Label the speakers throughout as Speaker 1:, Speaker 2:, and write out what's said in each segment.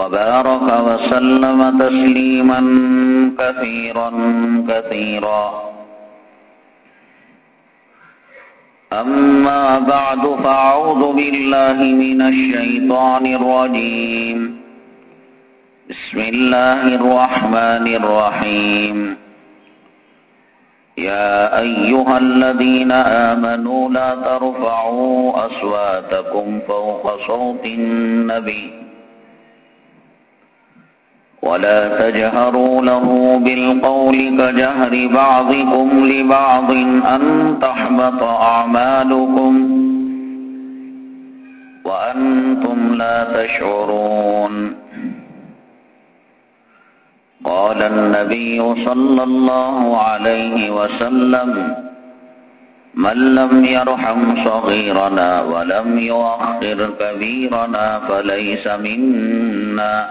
Speaker 1: وبارك وسلم تسليما كثيرا كثيرا أما بعد فأعوذ بالله من الشيطان الرجيم بسم الله الرحمن الرحيم يا أيها الذين آمنوا لا ترفعوا أصواتكم فوق صوت النبي ولا تجهروا له بالقول كجهر بعضكم لبعض أن تحبط أعمالكم وأنتم لا تشعرون قال النبي صلى الله عليه وسلم من لم يرحم صغيرنا ولم يؤخر كبيرنا فليس منا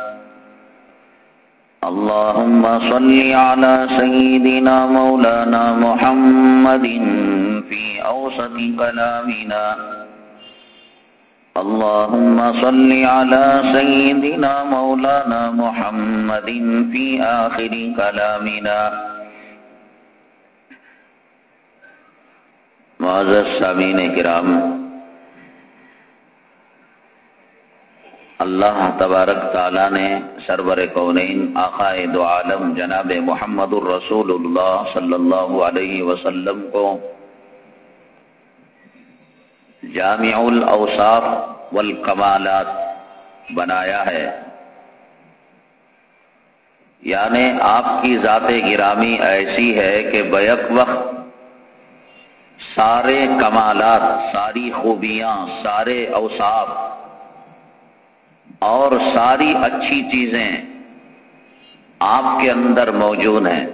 Speaker 1: اللهم اللهم صل صل على على سيدنا سيدنا مولانا مولانا محمد محمد في في أوسط كلامنا كلامنا آخر معزز میری نگر اللہ تبارک تعالیٰ نے سرور دو آقائے جناب محمد الرسول اللہ صلی اللہ علیہ وسلم کو
Speaker 2: جامع الاوصاف والکمالات بنایا ہے یعنی آپ
Speaker 1: کی ذات گرامی ایسی ہے کہ بیک وقت سارے
Speaker 2: کمالات ساری خوبیاں سارے اوصاف اور ساری اچھی چیزیں آپ کے اندر موجود ہیں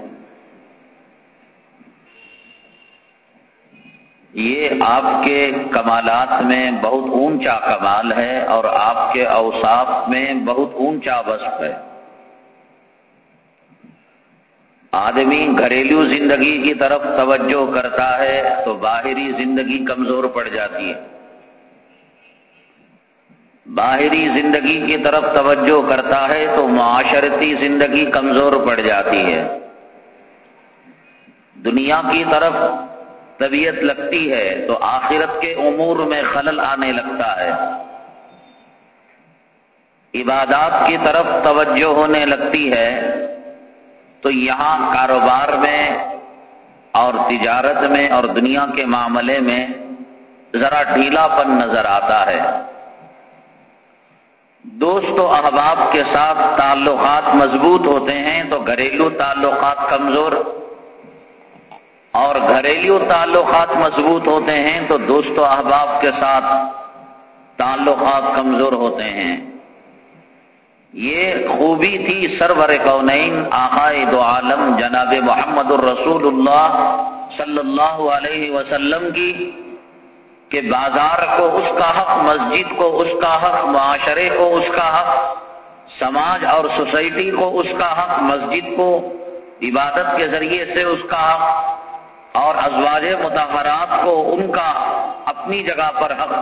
Speaker 2: یہ آپ کے کمالات میں بہت اونچا کمال ہے اور آپ کے اوساف میں بہت اونچا وصف ہے آدمی گھریلو زندگی کی طرف توجہ کرتا ہے تو باہری زندگی کمزور پڑ جاتی ہے باہری زندگی کی طرف توجہ کرتا ہے تو معاشرتی زندگی کمزور پڑ جاتی ہے دنیا کی طرف طبیعت لگتی ہے تو آخرت کے امور میں خلل آنے لگتا ہے
Speaker 1: عبادات کی طرف توجہ ہونے لگتی ہے تو
Speaker 2: یہاں کاروبار میں اور تجارت میں اور دنیا کے معاملے میں ذرا ڈھیلا پن نظر آتا ہے دوست و احباب کے ساتھ تعلقات مضبوط ہوتے ہیں تو گھریلو تعلقات کمزور اور گھریلو تعلقات مضبوط ہوتے ہیں تو دوست و احباب کے ساتھ تعلقات کمزور ہوتے ہیں یہ خوبی تھی سرور کونین نئی دو
Speaker 1: عالم جناب محمد الرسول اللہ صلی اللہ علیہ وسلم کی
Speaker 2: کہ بازار کو اس کا حق مسجد کو اس کا حق معاشرے کو اس کا حق سماج اور سوسائٹی کو اس کا حق مسجد کو عبادت کے ذریعے سے اس کا حق اور ازواج متحرات کو ان کا اپنی جگہ پر حق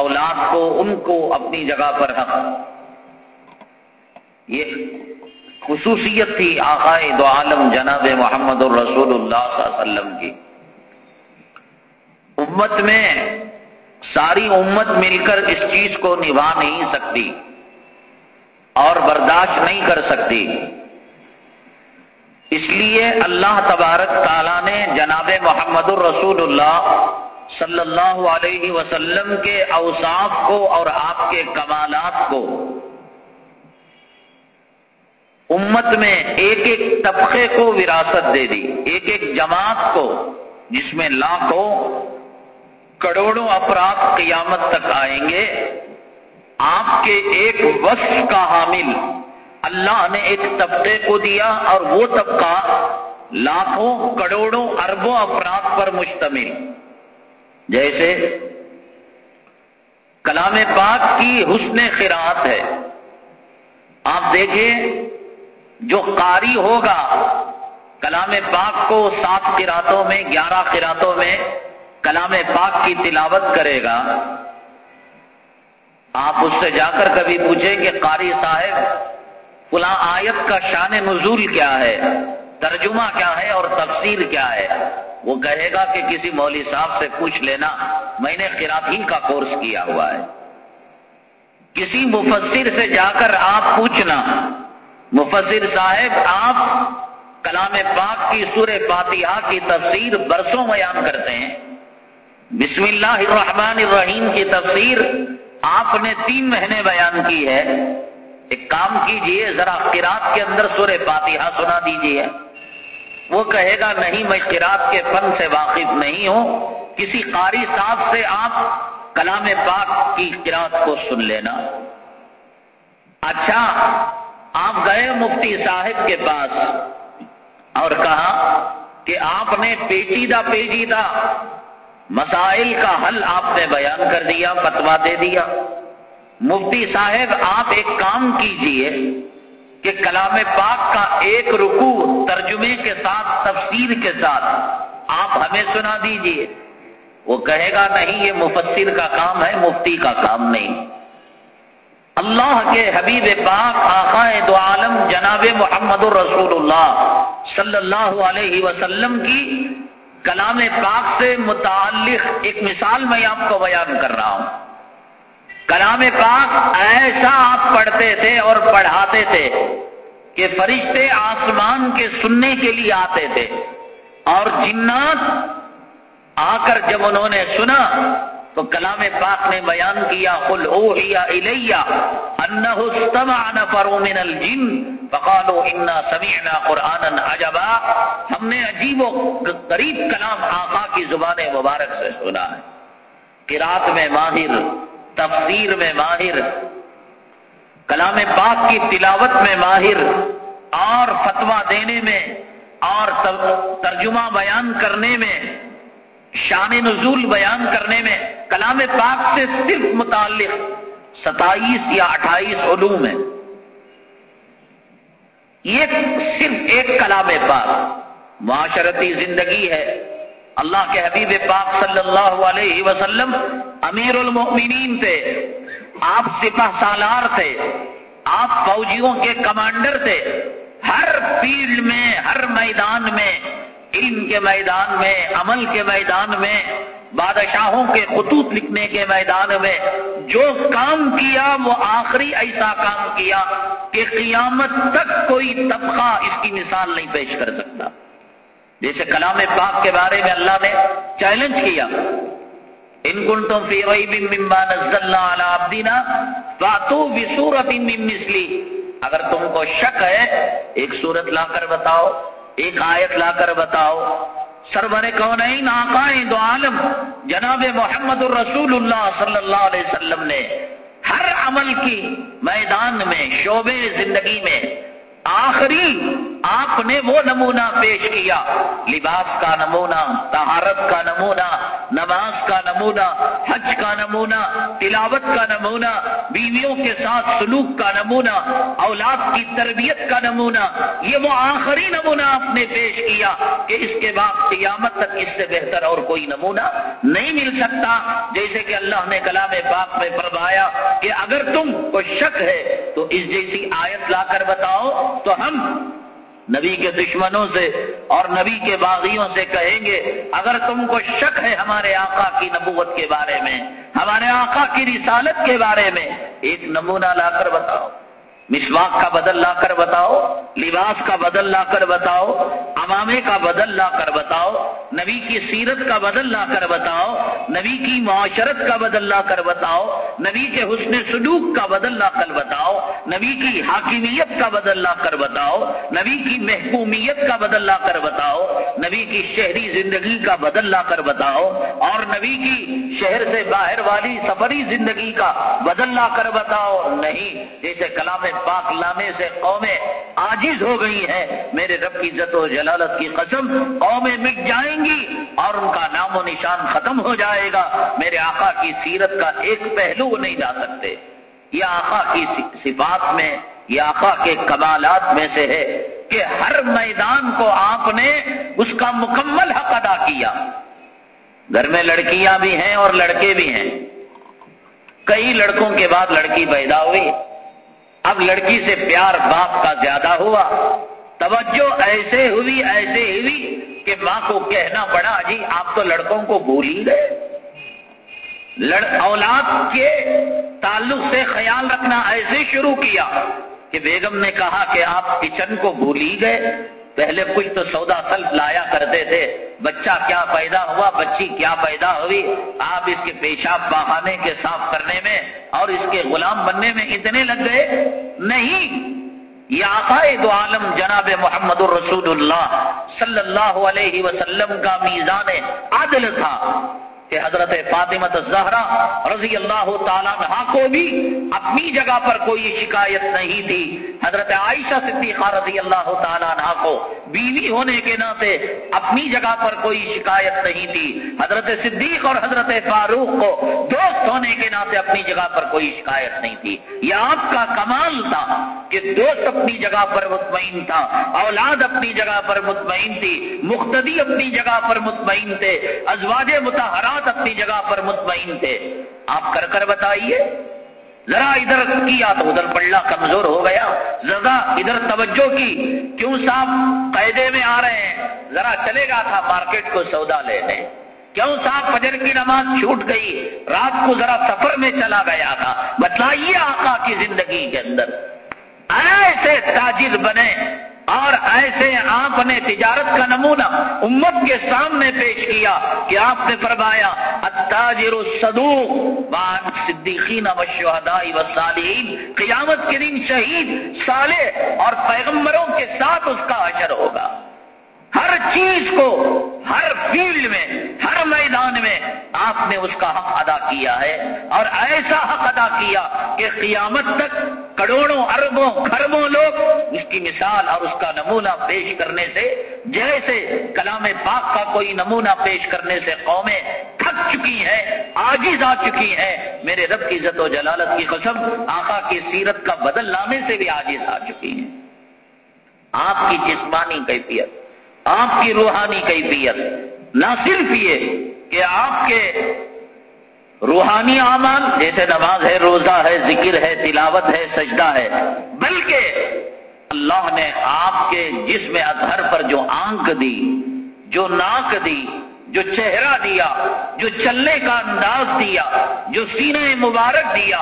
Speaker 2: اولاد کو ان کو اپنی جگہ پر حق یہ خصوصیت تھی آخائے دو عالم جناب محمد الرسول اللہ صلی اللہ علیہ وسلم کی امت میں ساری امت مل کر اس چیز کو نبھا نہیں سکتی اور برداشت نہیں کر سکتی اس لیے اللہ تبارک تعالی نے جناب محمد الرسول اللہ صلی اللہ علیہ وسلم کے اوصاف کو اور آپ کے کمالات کو امت میں ایک ایک طبقے کو وراثت دے دی ایک ایک جماعت کو جس میں لاکھوں کروڑوں افراد قیامت تک آئیں گے آپ کے ایک وصف کا حامل اللہ نے ایک طبقے کو دیا اور وہ طبقہ لاکھوں کروڑوں اربوں افراد پر مشتمل جیسے کلام پاک کی حسن خراط ہے آپ دیکھیں جو قاری ہوگا کلام پاک کو سات کراطوں میں گیارہ قراتوں میں کلام پاک کی تلاوت کرے گا آپ اس سے جا کر کبھی پوچھیں کہ قاری صاحب فلاں آیت کا شان نزول کیا ہے ترجمہ کیا ہے اور تفسیر کیا ہے وہ کہے گا کہ کسی مولوی صاحب سے پوچھ لینا میں نے قراطی کا کورس کیا ہوا ہے کسی مفسر سے جا کر آپ پوچھنا مفسر صاحب آپ کلام پاک کی سور فاتحہ کی تفسیر برسوں میں یاد کرتے ہیں بسم اللہ الرحمن الرحیم کی تفسیر آپ نے تین مہینے بیان کی ہے ایک کام کیجئے ذرا قرآن کے اندر سورہ فاتحہ سنا دیجئے وہ کہے گا نہیں میں قرآن کے فن سے واقف نہیں ہوں کسی قاری صاحب سے آپ کلام پاک کی قرآن کو سن لینا اچھا آپ گئے مفتی صاحب کے پاس اور کہا کہ آپ نے پیچیدہ پیچیدہ مسائل کا حل آپ نے بیان کر دیا فتوا دے دیا مفتی صاحب آپ ایک کام کیجئے کہ کلام پاک کا ایک رکو ترجمے کے ساتھ تفسیر کے ساتھ آپ ہمیں سنا دیجئے وہ کہے گا نہیں یہ مفسر کا کام ہے مفتی کا کام نہیں اللہ کے حبیب پاک آخائے جناب محمد الرسول اللہ صلی اللہ علیہ وسلم کی کلام پاک سے متعلق ایک مثال میں آپ کو بیان کر رہا ہوں کلام پاک ایسا آپ پڑھتے تھے اور پڑھاتے تھے کہ فرشتے آسمان کے سننے کے لیے آتے تھے اور جنات آ کر جب انہوں نے سنا تو کلام پاک نے بیان کیا قل اویا الیا انہ استمع نفر من الجن فقالوا انا سمعنا قرانا عجبا ہم نے عجیب و غریب کلام آقا کی زبان مبارک سے سنا ہے قرات میں ماہر تفسیر میں ماہر کلام پاک کی تلاوت میں ماہر اور فتوا دینے میں اور ترجمہ بیان کرنے میں شان نزول بیان کرنے میں کلام پاک سے صرف متعلق ستائیس یا اٹھائیس علوم ہیں یہ صرف ایک کلام پاک معاشرتی زندگی ہے اللہ کے حبیب پاک صلی اللہ علیہ وسلم امیر المؤمنین تھے آپ سپاہ سالار تھے آپ فوجیوں کے کمانڈر تھے ہر فیلڈ میں ہر میدان میں علم کے میدان میں عمل کے میدان میں بادشاہوں کے خطوط لکھنے کے میدان میں جو کام کیا وہ آخری ایسا کام کیا کہ قیامت تک کوئی طبقہ اس کی مثال نہیں پیش کر سکتا جیسے کلام پاک کے بارے میں اللہ نے چیلنج کیا ان گنٹوں سے مسلی اگر تم کو شک ہے ایک سورت لا کر بتاؤ ایک آیت لا کر بتاؤ سرور کون آئیں دو عالم جناب محمد الرسول اللہ صلی اللہ علیہ وسلم نے ہر عمل کی میدان میں شعبے زندگی میں آخری آپ نے وہ نمونہ پیش کیا لباس کا نمونہ تہارت کا نمونہ نماز کا نمونہ حج کا نمونہ تلاوت کا نمونہ بیویوں کے ساتھ سلوک کا نمونہ اولاد کی تربیت کا نمونہ یہ وہ آخری نمونہ آپ نے پیش کیا کہ اس کے بعد قیامت تک اس سے بہتر اور کوئی نمونہ نہیں مل سکتا جیسے کہ اللہ نے کلام باپ میں فرمایا کہ اگر تم کوئی شک ہے تو اس جیسی آیت لا کر بتاؤ تو ہم نبی کے دشمنوں سے اور نبی کے باغیوں سے کہیں گے اگر تم کو شک ہے ہمارے آقا کی نبوت کے بارے میں ہمارے آقا کی رسالت کے بارے میں ایک نمونہ لا کر بتاؤ مسواک کا بدل لا کر بتاؤ لباس کا بدل لا کر بتاؤ عوامے کا بدل لا کر بتاؤ نبی کی سیرت کا بدل لا کر بتاؤ نبی کی معاشرت کا بدل لا کر بتاؤ نبی کے حسن سلوک کا بدل لا کر بتاؤ نبی کی حاکمیت کا بدل لا کر بتاؤ نبی کی محکومیت کا بدل لا کر بتاؤ نبی کی شہری زندگی کا بدل لا کر بتاؤ اور نبی کی شہر سے باہر والی سفری زندگی کا بدل لا کر بتاؤ نہیں جیسے کلام پاک لانے سے قومیں آجز ہو گئی ہیں میرے رب کی عزت و جلالت کی قسم قومیں مٹ جائیں گی اور ان کا نام و نشان ختم ہو جائے گا میرے آقا کی سیرت کا ایک پہلو نہیں جا سکتے یہ آقا کی صفات میں یہ آقا کے کمالات میں سے ہے کہ ہر میدان کو آپ نے اس کا مکمل حق ادا کیا گھر میں لڑکیاں بھی ہیں اور لڑکے بھی ہیں کئی لڑکوں کے بعد لڑکی پیدا ہوئی اب لڑکی سے پیار باپ کا زیادہ ہوا توجہ ایسے ہوئی ایسے ہوئی کہ ماں کو کہنا پڑا جی آپ تو لڑکوں کو بھول ہی گئے لڑ اولاد کے تعلق سے خیال رکھنا ایسے شروع کیا کہ بیگم نے کہا کہ آپ کچن کو بھول ہی گئے پہلے کچھ تو سودا سلف لایا کرتے تھے بچہ کیا پیدا ہوا بچی کیا پیدا ہوئی آپ اس کے پیشاب بہانے کے صاف کرنے میں اور اس کے غلام بننے میں اتنے لگ گئے نہیں یہ آخائے دو عالم جناب محمد الرسول اللہ صلی اللہ علیہ وسلم کا میزان عدل تھا کہ حضرت فاطمت زہرا رضی اللہ تعالیٰ نہ کو بھی اپنی جگہ پر کوئی شکایت نہیں تھی حضرت عائشہ صدیقہ رضی اللہ تعالیٰ نہ کو بیوی ہونے کے ناطے اپنی جگہ پر کوئی شکایت نہیں تھی حضرت صدیق اور حضرت فاروق کو دوست ہونے کے ناطے اپنی جگہ پر کوئی شکایت نہیں تھی یہ آپ کا کمال تھا کہ دوست اپنی جگہ پر مطمئن تھا اولاد اپنی جگہ پر مطمئن تھی مختدی اپنی جگہ پر مطمئن تھے ازواج متحرات اپنی جگہ پر مطمئن تھے آپ کر کر بتائیے ذرا ادھر کیا تو ادھر پڑلا کمزور ہو گیا زدا ادھر توجہ کی کیوں صاحب قیدے میں آ رہے ہیں ذرا چلے گا تھا مارکیٹ کو سودا لینے کیوں صاحب فجر کی نماز چھوٹ گئی رات کو ذرا سفر میں چلا گیا تھا بتلائیے آقا کی زندگی کے اندر ایسے تاجر بنے اور ایسے آپ نے تجارت کا نمونہ امت کے سامنے پیش کیا کہ آپ نے فرمایا تاجر و سدو صدیقین و شہدائی صالحین قیامت کے دن شہید صالح اور پیغمبروں کے ساتھ اس کا اثر ہوگا ہر چیز کو ہر فیلڈ میں ہر میدان میں آپ نے اس کا حق ادا کیا ہے اور ایسا حق ادا کیا کہ قیامت تک کروڑوں اربوں خربوں لوگ اس کی مثال اور اس کا نمونہ پیش کرنے سے جیسے کلام پاک کا کوئی نمونہ پیش کرنے سے قومیں تھک چکی ہیں آجز آ چکی ہیں میرے رب کی عزت و جلالت کی قسم آقا کی سیرت کا بدل لانے سے بھی آز آ چکی ہے آپ کی جسمانی کیفیت آپ کی روحانی کیفیت نہ صرف یہ کہ آپ کے روحانی اعمال جیسے نماز ہے روزہ ہے ذکر ہے تلاوت ہے سجدہ ہے بلکہ اللہ نے آپ کے جسم ادھر پر جو آنکھ دی جو ناک دی جو چہرہ دیا جو چلنے کا انداز دیا جو سینہ مبارک دیا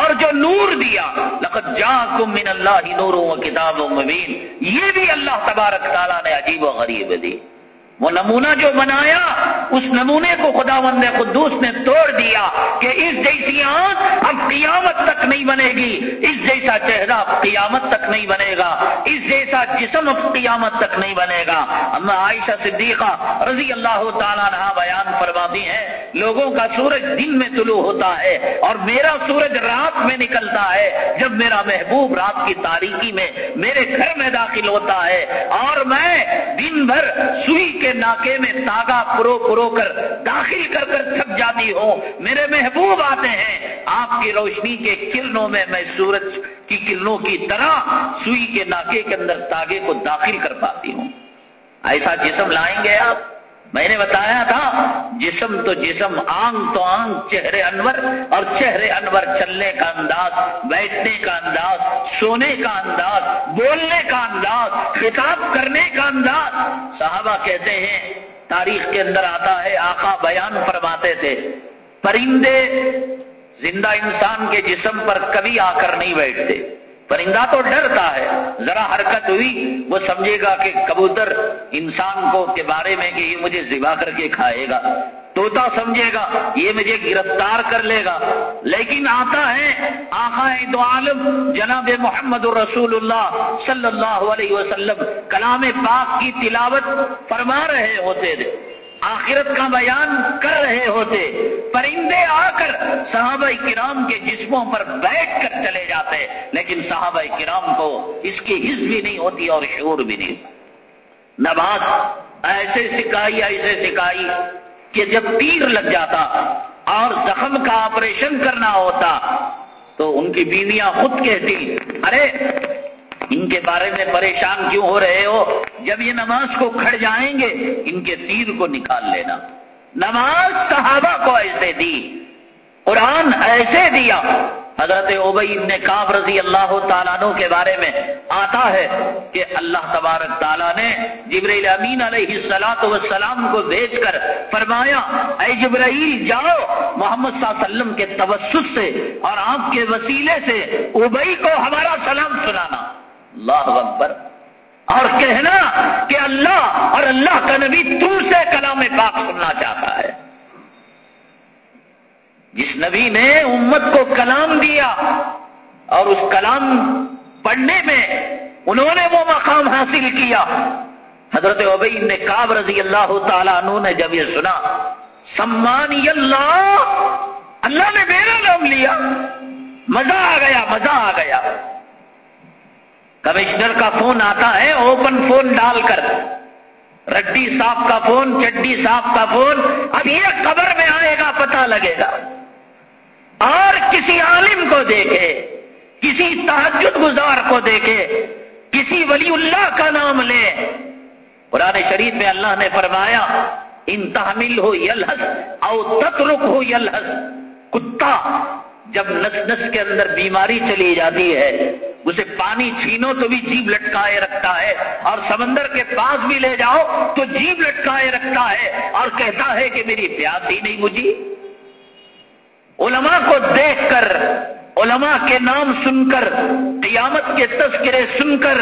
Speaker 2: اور جو نور دیا لقد جاکم من اللہ نور و کتاب و مبین یہ بھی اللہ تبارک تعالیٰ نے عجیب و غریب دی وہ نمونہ جو بنایا اس نمونے کو خدا قدوس نے توڑ دیا کہ اس جیسی آنکھ اب قیامت تک نہیں بنے گی اس جیسا چہرہ اب قیامت تک نہیں بنے گا اس جیسا جسم اب قیامت تک نہیں بنے گا اما عائشہ صدیقہ رضی اللہ تعالیٰ نے بیان فرماتی ہیں ہے لوگوں کا سورج دن میں طلوع ہوتا ہے اور میرا سورج رات میں نکلتا ہے جب میرا محبوب رات کی تاریخی میں میرے گھر میں داخل ہوتا ہے اور میں دن بھر سوئی کے ناکے میں تاگا پرو پرو کر داخل کر کر تھک جاتی ہوں میرے محبوب آتے ہیں آپ کی روشنی کے کلنوں میں میں سورج کی کلنوں کی طرح سوئی کے ناکے کے اندر تاگے کو داخل کر پاتی ہوں ایسا جسم لائیں گے آپ میں نے بتایا تھا جسم تو جسم آنکھ تو آنکھ چہرے انور اور چہرے انور چلنے کا انداز بیٹھنے کا انداز سونے کا انداز بولنے کا انداز خطاب کرنے کا انداز صحابہ کہتے ہیں تاریخ کے اندر آتا ہے آقا بیان فرماتے تھے پرندے زندہ انسان کے جسم پر کبھی آ کر نہیں بیٹھتے پرندہ تو ڈرتا ہے ذرا حرکت ہوئی وہ سمجھے گا کہ کبوتر انسان کو کے بارے میں کہ یہ مجھے ذبح کر کے کھائے گا توتا سمجھے گا یہ مجھے گرفتار کر لے گا لیکن آتا ہے آقا دو عالم جناب محمد الرسول اللہ صلی اللہ علیہ وسلم کلام پاک کی تلاوت فرما رہے ہوتے تھے آخرت کا بیان کر رہے ہوتے پرندے آ کر صحابہ کرام کے جسموں پر بیٹھ کر چلے جاتے لیکن صحابہ کرام کو اس کی حص بھی نہیں ہوتی اور شعور بھی نہیں نبات نماز ایسے سکھائی ایسے سکھائی کہ جب تیر لگ جاتا اور زخم کا آپریشن کرنا ہوتا تو ان کی بیویاں خود کہتی ارے ان کے بارے میں پریشان کیوں ہو رہے ہو جب یہ نماز کو کھڑ جائیں گے ان کے تیر کو نکال لینا نماز صحابہ کو ایسے دی قرآن ایسے دیا حضرت اوبئی کاب رضی اللہ تعالیٰ کے بارے میں آتا ہے کہ اللہ تبارک تعالیٰ نے امین علیہ سلاک و کو بھیج کر فرمایا اے جبرائیل جاؤ محمد صلی اللہ علیہ وسلم کے تبس سے اور آپ کے وسیلے سے اوبئی کو ہمارا سلام سنانا اللہ اکبر اور کہنا کہ اللہ اور اللہ کا نبی تم سے کلام پاک سننا چاہتا ہے جس نبی نے امت کو کلام دیا اور اس کلام پڑھنے میں انہوں نے وہ مقام حاصل کیا حضرت عبی نے کاب رضی اللہ تعالیٰ عنہ نے جب یہ سنا سمان اللہ اللہ نے میرا نام لیا مزہ آ گیا مزہ آ گیا کمشنر کا فون آتا ہے اوپن فون ڈال کر رڈی صاحب کا فون چڈی صاحب کا فون اب یہ قبر میں آئے گا پتا لگے گا اور کسی عالم کو دیکھے کسی تحجد گزار کو دیکھے کسی ولی اللہ کا نام لے قرآن شریف میں اللہ نے فرمایا ان تحمل ہو یلحس او تترک ہو یلحس کتا جب نس نس کے اندر بیماری چلی جاتی ہے اسے پانی چھینو تو بھی جیب لٹکائے رکھتا ہے اور سمندر کے پاس بھی لے جاؤ تو جیب لٹکائے رکھتا ہے اور کہتا ہے کہ میری پیاس ہی نہیں مجھے علماء کو دیکھ کر علماء کے نام سن کر قیامت کے تذکرے سن کر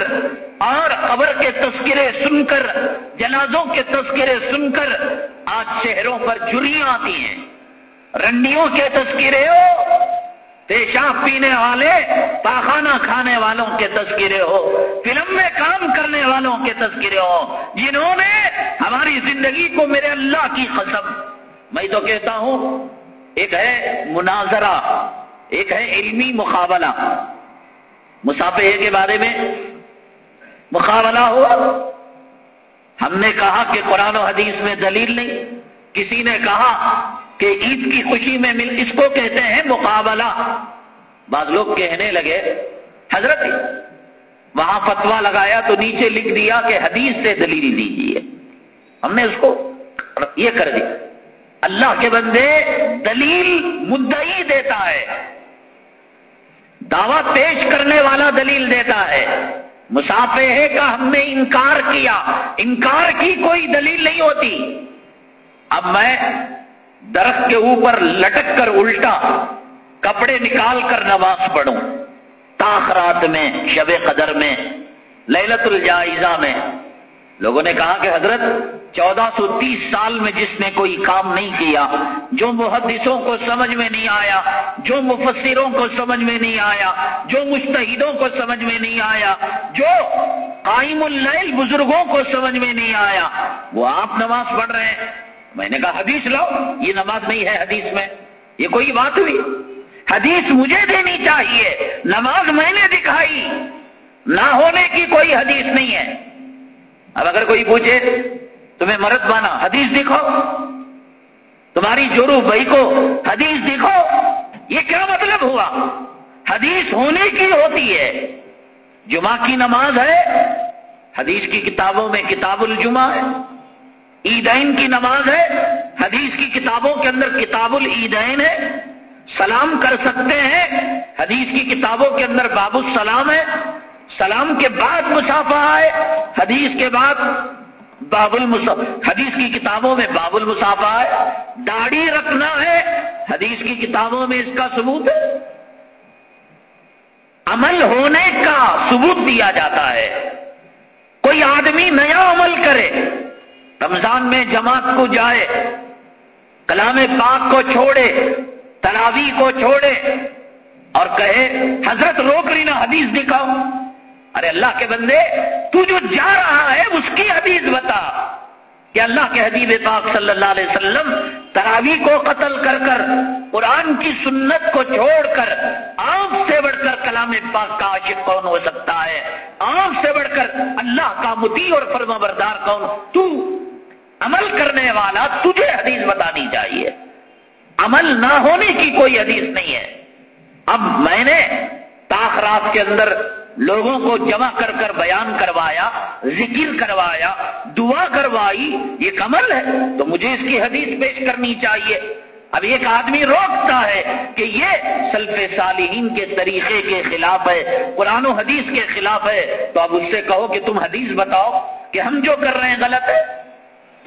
Speaker 2: اور قبر کے تذکرے سن کر جنازوں کے تذکرے سن کر آج شہروں پر جیاں آتی ہیں رنڈیوں کے تذکرے ہو پیشاب پینے والے پاخانہ کھانے والوں کے تذکرے ہو فلم میں کام کرنے والوں کے تذکرے ہو جنہوں نے ہماری زندگی کو میرے اللہ کی قسم میں تو کہتا ہوں ایک ہے مناظرہ ایک ہے علمی مقابلہ مسافے کے بارے میں مقابلہ ہوا ہم نے کہا کہ قرآن و حدیث میں دلیل نہیں کسی نے کہا کہ عید کی خوشی میں مل اس کو کہتے ہیں مقابلہ بعض لوگ کہنے لگے حضرت وہاں فتوا لگایا تو نیچے لکھ دیا کہ حدیث سے دلیل دیجیے ہم نے اس کو یہ کر دیا اللہ کے بندے دلیل مدعی دیتا ہے دعوی پیش کرنے والا دلیل دیتا ہے مسافے کا ہم نے انکار کیا انکار کی کوئی دلیل نہیں ہوتی اب میں درخت کے اوپر لٹک کر الٹا کپڑے نکال کر نماز پڑھوں تاخرات میں شب قدر میں للت الجائزہ میں لوگوں نے کہا کہ حضرت چودہ سو تیس سال میں جس نے کوئی کام نہیں کیا جو محدثوں کو سمجھ میں نہیں آیا جو مفسروں کو سمجھ میں نہیں آیا جو مشتحدوں کو سمجھ میں نہیں آیا جو قائم اللیل بزرگوں کو سمجھ میں نہیں آیا وہ آپ نماز پڑھ رہے ہیں میں نے کہا حدیث لو یہ نماز نہیں ہے حدیث میں یہ کوئی بات ہوئی حدیث مجھے دینی چاہیے نماز میں نے دکھائی نہ ہونے کی کوئی حدیث نہیں ہے اب اگر کوئی پوچھے تمہیں مرد مانا حدیث دکھو تمہاری جورو بھائی کو حدیث دکھو یہ کیا مطلب ہوا حدیث ہونے کی ہوتی ہے جمعہ کی نماز ہے حدیث کی کتابوں میں کتاب ہے عیدین کی نماز ہے حدیث کی کتابوں کے اندر کتاب العیدین ہے سلام کر سکتے ہیں حدیث کی کتابوں کے اندر باب السلام ہے سلام کے بعد مسافہ آئے حدیث کے بعد باب بابل حدیث کی کتابوں میں باب المصافہ آئے داڑھی رکھنا ہے حدیث کی کتابوں میں اس کا ثبوت ہے عمل ہونے کا ثبوت دیا جاتا ہے کوئی آدمی نیا عمل کرے رمضان میں جماعت کو جائے کلام پاک کو چھوڑے تراوی کو چھوڑے اور کہے حضرت روک لینا حدیث دکھاؤ ارے اللہ کے بندے تو جو جا رہا ہے اس کی حدیث بتا کہ اللہ کے حدیب پاک صلی اللہ علیہ وسلم تراوی کو قتل کر کر قرآن کی سنت کو چھوڑ کر آنکھ سے بڑھ کر کلام پاک کا عاشق کون ہو سکتا ہے آنکھ سے بڑھ کر اللہ کا متی اور فرما بردار کون تو عمل کرنے والا تجھے حدیث بتانی چاہیے عمل نہ ہونے کی کوئی حدیث نہیں ہے اب میں نے تاخرات کے اندر لوگوں کو جمع کر کر بیان کروایا ذکر کروایا دعا کروائی یہ کمل ہے تو مجھے اس کی حدیث پیش کرنی چاہیے اب ایک آدمی روکتا ہے کہ یہ سلف صالحین کے طریقے کے خلاف ہے قرآن و حدیث کے خلاف ہے تو اب اس سے کہو کہ تم حدیث بتاؤ کہ ہم جو کر رہے ہیں غلط ہے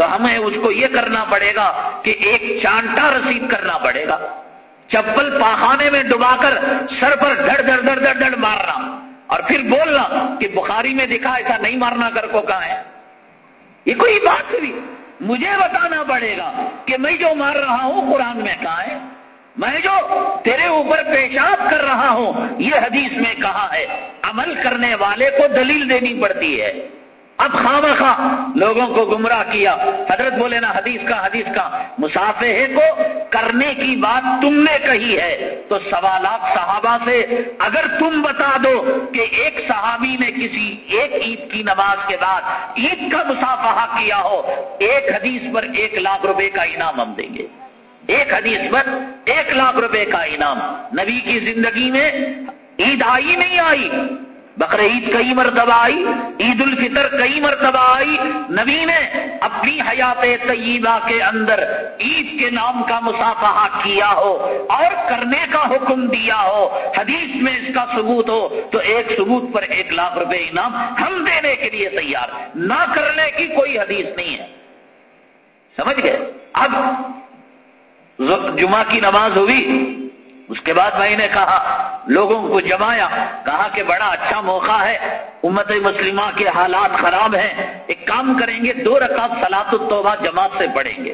Speaker 2: تو ہمیں اس کو یہ کرنا پڑے گا کہ ایک چانٹا رسید کرنا پڑے گا چپل پاخانے میں ڈبا کر سر پر دھڑ دھڑ دھڑ دھڑ دھڑ مارنا اور پھر بولنا کہ بخاری میں دکھا ایسا نہیں مارنا کر کو کہاں یہ کوئی بات مجھے بتانا پڑے گا کہ میں جو مار رہا ہوں قرآن میں کہاں میں جو تیرے اوپر پیشاب کر رہا ہوں یہ حدیث میں کہا ہے عمل کرنے والے کو دلیل دینی پڑتی ہے اب خاں خاں لوگوں کو گمراہ کیا حضرت بولے نا حدیث کا حدیث کا مسافر کو کرنے کی بات تم نے کہی ہے تو سوالات صحابہ سے اگر تم بتا دو کہ ایک صحابی نے کسی ایک عید کی نماز کے بعد عید کا مسافہ کیا ہو ایک حدیث پر ایک لاکھ روپے کا انعام ہم دیں گے ایک حدیث پر ایک لاکھ روپے کا انعام نبی کی زندگی میں عید آئی نہیں آئی بقر عید کئی مرتبہ آئی عید الفطر کئی مرتبہ آئی نبی نے اپنی حیات طیبہ کے اندر عید کے نام کا مسافہ کیا ہو اور کرنے کا حکم دیا ہو حدیث میں اس کا ثبوت ہو تو ایک ثبوت پر ایک لاکھ روپے انعام ہم دینے کے لیے تیار نہ کرنے کی کوئی حدیث نہیں ہے سمجھ گئے اب جمعہ کی نماز ہوئی اس کے بعد میں نے کہا لوگوں کو جمایا کہا کہ بڑا اچھا موقع ہے امت مسلمہ کے حالات خراب ہیں ایک کام کریں گے دو رکعت سلاط التوبہ جماعت سے پڑھیں گے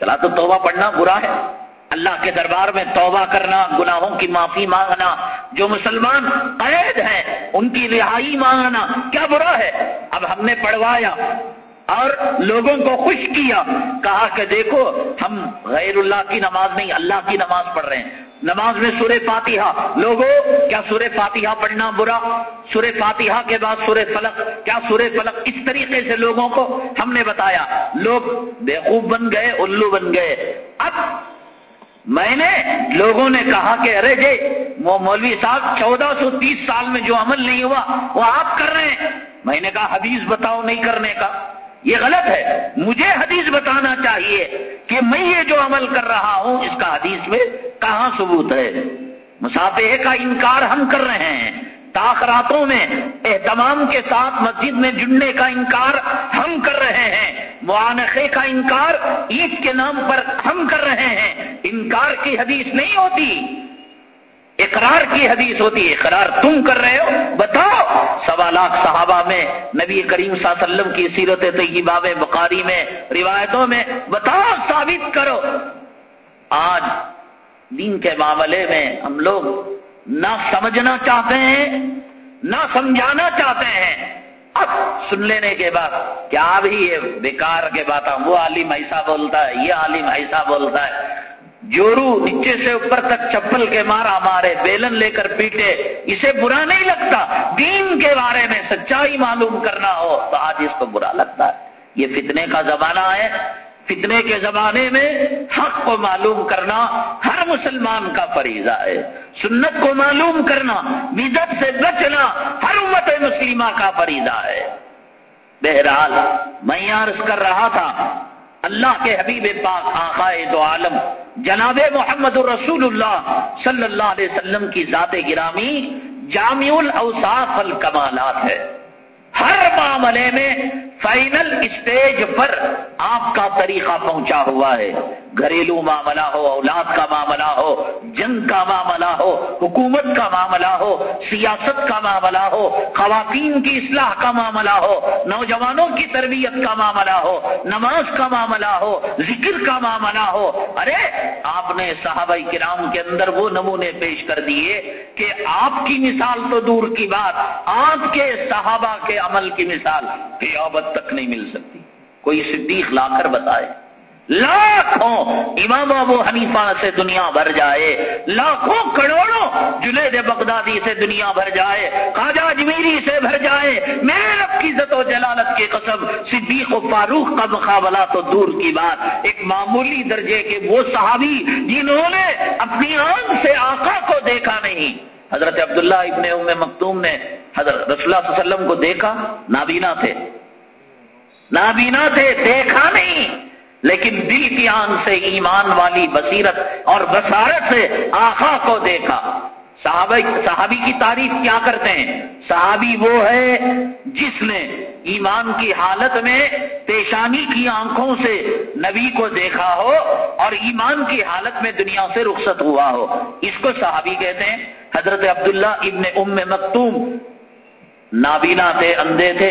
Speaker 2: سلاط التوبہ پڑھنا برا ہے اللہ کے دربار میں توبہ کرنا گناہوں کی معافی مانگنا جو مسلمان قید ہیں ان کی رہائی مانگنا کیا برا ہے اب ہم نے پڑھوایا اور لوگوں کو خوش کیا کہا کہ دیکھو ہم غیر اللہ کی نماز نہیں اللہ کی نماز پڑھ رہے ہیں نماز میں سور فاتحہ لوگوں کیا سور فاتحہ پڑھنا برا سور فاتحہ کے بعد سور فلق کیا سور فلق اس طریقے سے لوگوں کو ہم نے بتایا لوگ بیوقوب بن گئے الو بن گئے اب میں نے لوگوں نے کہا کہ ارے جی وہ مولوی صاحب چودہ سو تیس سال میں جو عمل نہیں ہوا وہ آپ کر رہے ہیں میں نے کہا حدیث بتاؤ نہیں کرنے کا یہ غلط ہے مجھے حدیث بتانا چاہیے کہ میں یہ جو عمل کر رہا ہوں اس کا حدیث میں کہاں ثبوت ہے مسافے کا انکار ہم کر رہے ہیں تاخراتوں میں اہتمام کے ساتھ مسجد میں جڑنے کا انکار ہم کر رہے ہیں معانخے کا انکار عید کے نام پر ہم کر رہے ہیں انکار کی حدیث نہیں ہوتی اقرار کی حدیث ہوتی ہے اقرار تم کر رہے ہو بتاؤ سوا لاکھ صحابہ میں نبی کریم صلی اللہ علیہ وسلم کی سیرت طیبہ میں میں روایتوں میں بتاؤ ثابت کرو آج دین کے معاملے میں ہم لوگ نہ سمجھنا چاہتے ہیں نہ سمجھانا چاہتے ہیں اب سن لینے کے بعد کیا بھی یہ بیکار کے بات وہ عالم ایسا بولتا ہے یہ عالم ایسا بولتا ہے جورو نیچے سے اوپر تک چپل کے مارا مارے بیلن لے کر پیٹے اسے برا نہیں لگتا دین کے بارے میں سچائی معلوم کرنا ہو تو آج اس کو برا لگتا ہے یہ فتنے کا زمانہ ہے فتنے کے زمانے میں حق کو معلوم کرنا ہر مسلمان کا فریضہ ہے سنت کو معلوم کرنا مدت سے بچنا ہر امت مسلمہ کا فریضہ ہے بہرحال میں کر رہا تھا اللہ کے حبیب پاک آقائے دو عالم جناب محمد الرسول اللہ صلی اللہ علیہ وسلم کی ذات گرامی جامع الاوصاف الکمالات ہے ہر معاملے میں فائنل اسٹیج پر آپ کا طریقہ پہنچا ہوا ہے گھریلو معاملہ ہو اولاد کا معاملہ ہو جنگ کا معاملہ ہو حکومت کا معاملہ ہو سیاست کا معاملہ ہو خواتین کی اصلاح کا معاملہ ہو نوجوانوں کی تربیت کا معاملہ ہو نماز کا معاملہ ہو ذکر کا معاملہ ہو ارے آپ نے صحابہ کرام کے اندر وہ نمونے پیش کر دیے کہ آپ کی مثال تو دور کی بات آپ کے صحابہ کے عمل کی مثال کیا تک نہیں مل سکتی کوئی صدیق لا کر بتائے لاکھوں امام ابو حنیفہ سے دنیا بھر جائے لاکھوں کروڑوں جلید بغدادی سے دنیا بھر جائے خواجہ اجمیری سے بھر جائے میں رب کی عزت و جلالت کے قسم صدیق و فاروق کا مقابلہ تو دور کی بات ایک معمولی درجے کے وہ صحابی جنہوں نے اپنی آنکھ سے آقا کو دیکھا نہیں حضرت عبداللہ ابن ام مکتوم نے حضرت رسول اللہ صلی اللہ علیہ وسلم کو دیکھا نابینا تھے نابینا تھے دیکھا نہیں لیکن دل کی آن سے ایمان والی بصیرت اور بصارت سے آخا کو دیکھا صحابی, صحابی کی تعریف کیا کرتے ہیں صحابی وہ ہے جس نے ایمان کی حالت میں پیشانی کی آنکھوں سے نبی کو دیکھا ہو اور ایمان کی حالت میں دنیا سے رخصت ہوا ہو اس کو صحابی کہتے ہیں حضرت عبداللہ ابن ام مکتوم نابینا تھے اندھے تھے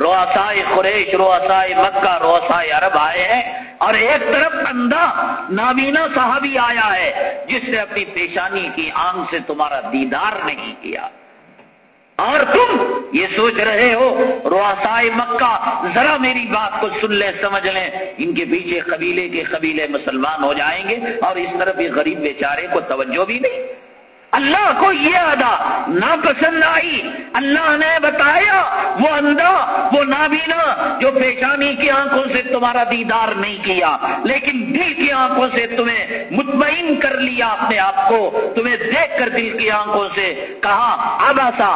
Speaker 2: روسائے قریش روسائے مکہ روسائے عرب آئے ہیں اور ایک طرف اندھا نابینا صحابی آیا ہے جس نے اپنی پیشانی کی آنکھ سے تمہارا دیدار نہیں کیا اور تم یہ سوچ رہے ہو روسائے مکہ ذرا میری بات کو سن لیں سمجھ لیں ان کے پیچھے قبیلے کے قبیلے مسلمان ہو جائیں گے اور اس طرف یہ غریب بیچارے کو توجہ بھی نہیں اللہ کو یہ ادا نہ پسند آئی اللہ نے بتایا وہ اندھا وہ نابینا جو پیشانی کی آنکھوں سے تمہارا دیدار نہیں کیا لیکن دل کی آنکھوں سے تمہیں مطمئن کر لیا اپنے آپ کو تمہیں دیکھ کر دل کی آنکھوں سے کہا آبا سا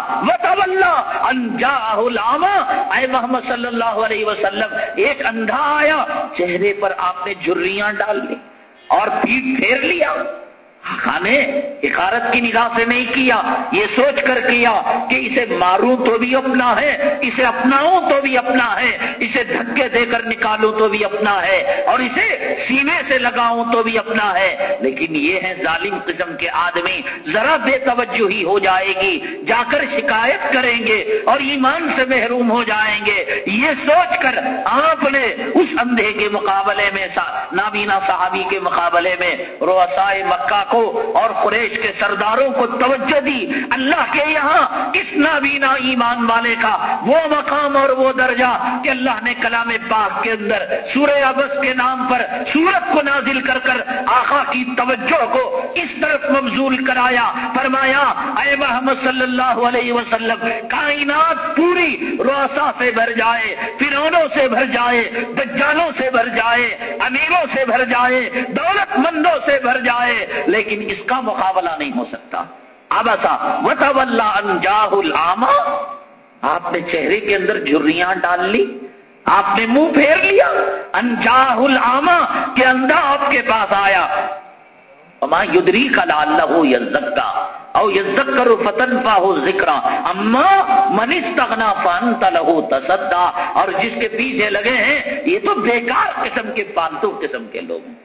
Speaker 2: لاما اے محمد صلی اللہ علیہ وسلم ایک اندھا آیا چہرے پر آپ نے جھریاں ڈال لی اور پیٹ پھیر لیا ہاں نے حقارت کی نگاہ سے نہیں کیا یہ سوچ کر کیا کہ اسے ماروں تو بھی اپنا ہے اسے اپناؤں تو بھی اپنا ہے اسے دھکے دے کر نکالوں تو بھی اپنا ہے اور اسے سینے سے لگاؤں تو بھی اپنا ہے لیکن یہ ہے ظالم قسم کے آدمی ذرا بے توجہ ہی ہو جائے گی جا کر شکایت کریں گے اور ایمان سے محروم ہو جائیں گے یہ سوچ کر آپ نے اس اندھے کے مقابلے میں نابینا صحابی کے مقابلے میں روسائے مکہ کو کو اور قریش کے سرداروں کو توجہ دی اللہ کے یہاں اس نابینا ایمان والے کا وہ مقام اور وہ درجہ کہ اللہ نے کلام پاک کے اندر سورہ ابس کے نام پر سورت کو نازل کر کر آخا کی توجہ کو اس طرف ممزول کرایا فرمایا اے محمد صلی اللہ علیہ وسلم کائنات پوری روسا سے بھر جائے فرونوں سے بھر جائے گجانوں سے بھر جائے امیروں سے بھر جائے دولت مندوں سے بھر جائے لیکن لیکن اس کا مقابلہ نہیں ہو سکتا اب ایسا وط اللہ انجاح العام آپ نے چہرے کے اندر جھریاں ڈال لی آپ نے منہ پھیر لیا انجا العام کے اندر آپ کے پاس آیا یزکا او یزت کرو فتن پاو ذکر اما منیش فن تہو تصدا اور جس کے پیچھے لگے ہیں یہ تو بیکار قسم کے پالتو قسم کے لوگ ہیں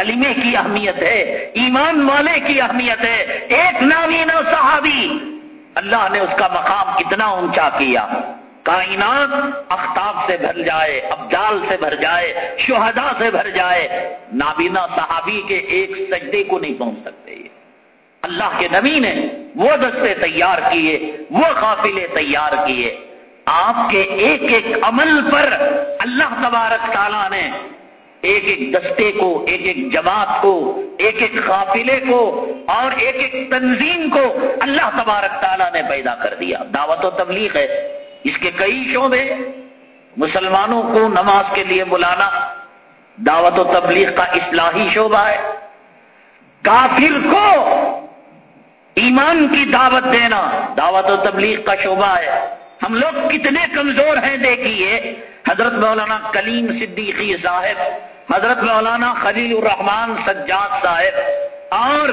Speaker 2: کلمے کی اہمیت ہے ایمان والے کی اہمیت ہے ایک نامینا صحابی اللہ نے اس کا مقام کتنا اونچا کیا کائنات اختاب سے بھر جائے ابدال سے بھر جائے شہدا سے بھر جائے نابینا صحابی کے ایک سجدے کو نہیں پہنچ سکتے اللہ کے نبی نے وہ دستے تیار کیے وہ قافلے تیار کیے آپ کے ایک ایک عمل پر اللہ تبارک تعالیٰ نے ایک ایک دستے کو ایک ایک جماعت کو ایک ایک قافلے کو اور ایک ایک تنظیم کو اللہ تبارک تعالیٰ نے پیدا کر دیا دعوت و تبلیغ ہے اس کے کئی شعبے مسلمانوں کو نماز کے لیے بلانا دعوت و تبلیغ کا اصلاحی شعبہ ہے کافر کو ایمان کی دعوت دینا دعوت و تبلیغ کا شعبہ ہے ہم لوگ کتنے کمزور ہیں دیکھیے حضرت مولانا کلیم صدیقی صاحب حضرت مولانا خلیل الرحمان سجاد صاحب اور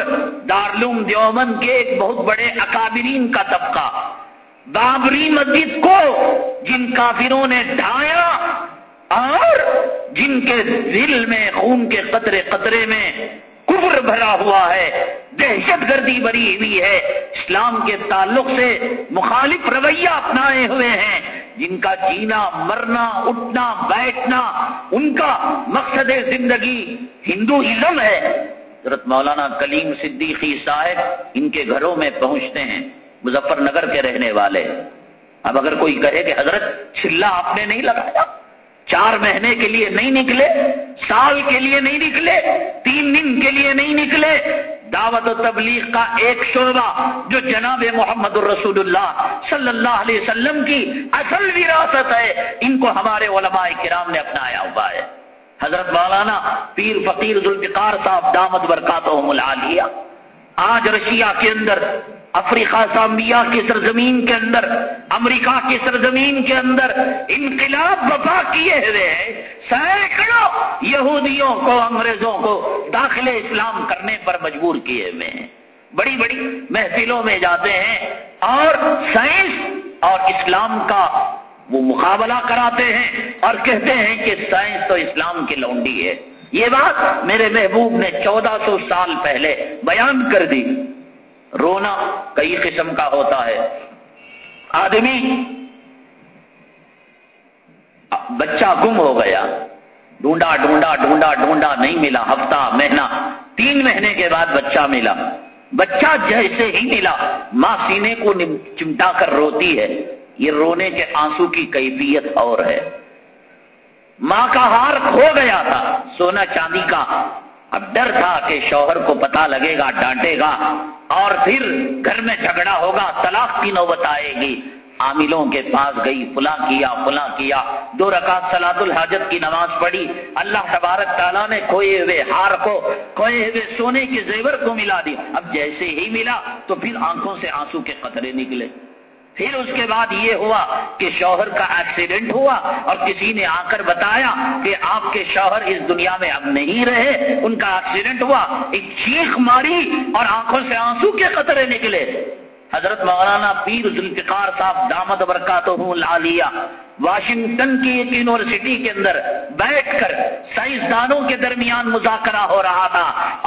Speaker 2: دارلوم دیومن کے ایک بہت بڑے اکابرین کا طبقہ بابری مسجد کو جن کافروں نے ڈھایا اور جن کے دل میں خون کے قطرے قطرے میں کبر بھرا ہوا ہے دہشت گردی بری ہوئی ہے اسلام کے تعلق سے مخالف رویہ اپنائے ہوئے ہیں جن کا جینا مرنا اٹھنا بیٹھنا ان کا مقصد زندگی ہندو ازم ہے حضرت مولانا کلیم صدیقی صاحب ان کے گھروں میں پہنچتے ہیں مظفر نگر کے رہنے والے اب اگر کوئی کہے کہ حضرت چلا آپ نے نہیں لگایا چار مہینے کے لیے نہیں نکلے سال کے لیے نہیں نکلے تین دن کے لیے نہیں نکلے دعوت و تبلیغ کا ایک شعبہ جو جناب محمد الرسول اللہ صلی اللہ علیہ وسلم کی اصل وراثت ہے ان کو ہمارے علماء کرام نے اپنایا ہوا ہے حضرت مولانا پیر فقیر ذوالفقار صاحب دامت برکاتہم العالیہ آج رشیا کے اندر افریقہ سامبیا کی سرزمین کے اندر امریکہ کی سرزمین کے اندر انقلاب وفا کیے ہوئے ہیں سینکڑوں یہودیوں کو انگریزوں کو داخل اسلام کرنے پر مجبور کیے ہوئے ہیں بڑی بڑی محفلوں میں جاتے ہیں اور سائنس اور اسلام کا وہ مقابلہ کراتے ہیں اور کہتے ہیں کہ سائنس تو اسلام کی لونڈی ہے یہ بات میرے محبوب نے چودہ سو سال پہلے بیان کر دی رونا کئی قسم کا ہوتا ہے آدمی بچہ گم ہو گیا ڈونڈا ڈھونڈا ڈھونڈا ڈھونڈا نہیں ملا ہفتہ مہینہ تین مہینے کے بعد بچہ ملا بچہ جیسے ہی ملا ماں سینے کو چمٹا کر روتی ہے یہ رونے کے آنسو کی کیفیت اور ہے ماں کا ہار کھو گیا تھا سونا چاندی کا اب ڈر تھا کہ شوہر کو پتا لگے گا ڈانٹے گا اور پھر گھر میں جھگڑا ہوگا طلاق کی نوبت آئے گی عاملوں کے پاس گئی فلاں کیا فلاں کیا دو رکعت سلاد الحاجت کی نماز پڑھی اللہ تبارک تعالیٰ نے کھوئے ہوئے ہار کو کھوئے ہوئے سونے کے زیور کو ملا دی اب جیسے ہی ملا تو پھر آنکھوں سے آنسو کے قطرے نکلے پھر اس کے بعد یہ ہوا کہ شوہر کا ایکسیڈنٹ ہوا اور کسی نے آ کر بتایا کہ آپ کے شوہر اس دنیا میں اب نہیں رہے ان کا ایکسیڈنٹ ہوا ایک چیخ ماری اور آنکھوں سے آنسو کے قطرے نکلے حضرت مولانا پیر ذوالفقار صاحب دامد برکاتہ العالیہ واشنگٹن کی ایک یونیورسٹی کے اندر بیٹھ کر سائنسدانوں کے درمیان مذاکرہ ہو رہا تھا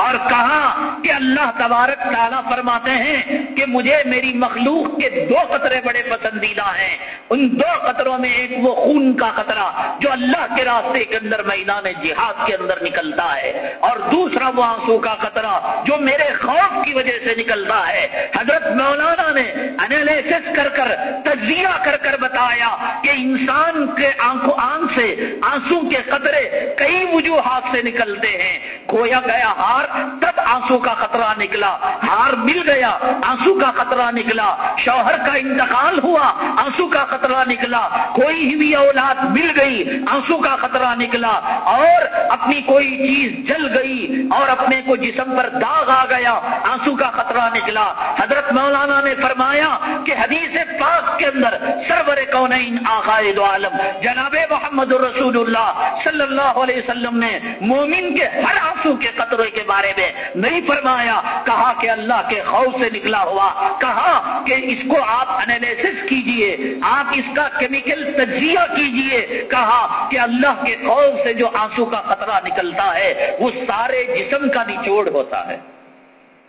Speaker 2: اور کہا کہ اللہ تبارک تعالیٰ فرماتے ہیں کہ مجھے میری مخلوق کے دو قطرے بڑے پسندیدہ ہیں ان دو قطروں میں ایک وہ خون کا قطرہ جو اللہ کے راستے کے اندر میدان جہاد کے اندر نکلتا ہے اور دوسرا وہ آنسو کا قطرہ جو میرے خوف کی وجہ سے نکلتا ہے حضرت مولانا نے انالیس کر کر تجزیہ کر کر بتایا کہ انسان کے آنکھوں آنکھ سے آنسو کے قطرے کئی وجوہات سے نکلتے ہیں کھویا گیا ہار تب آنسو کا خطرہ نکلا ہار مل گیا آنسو کا خطرہ نکلا شوہر کا انتقال ہوا آنسو کا خطرہ نکلا کوئی بھی اولاد مل گئی آنسو کا خطرہ نکلا اور اپنی کوئی چیز جل گئی اور اپنے کو جسم پر داغ آ گیا آنسو کا خطرہ نکلا حضرت مولانا نے فرمایا کہ حدیث پاک کے اندر سرور کون آخائے عالم جناب محمد الرسول اللہ صلی اللہ علیہ وسلم نے مومن کے ہر آنسو کے قطرے کے بارے میں نہیں فرمایا کہا کہ اللہ کے خوف سے نکلا ہوا کہا کہ اس کو آپ انالیس کیجئے آپ اس کا کیمیکل تجزیہ کیجئے کہا کہ اللہ کے خوف سے جو آنسو کا خطرہ نکلتا ہے وہ سارے جسم کا نچوڑ ہوتا ہے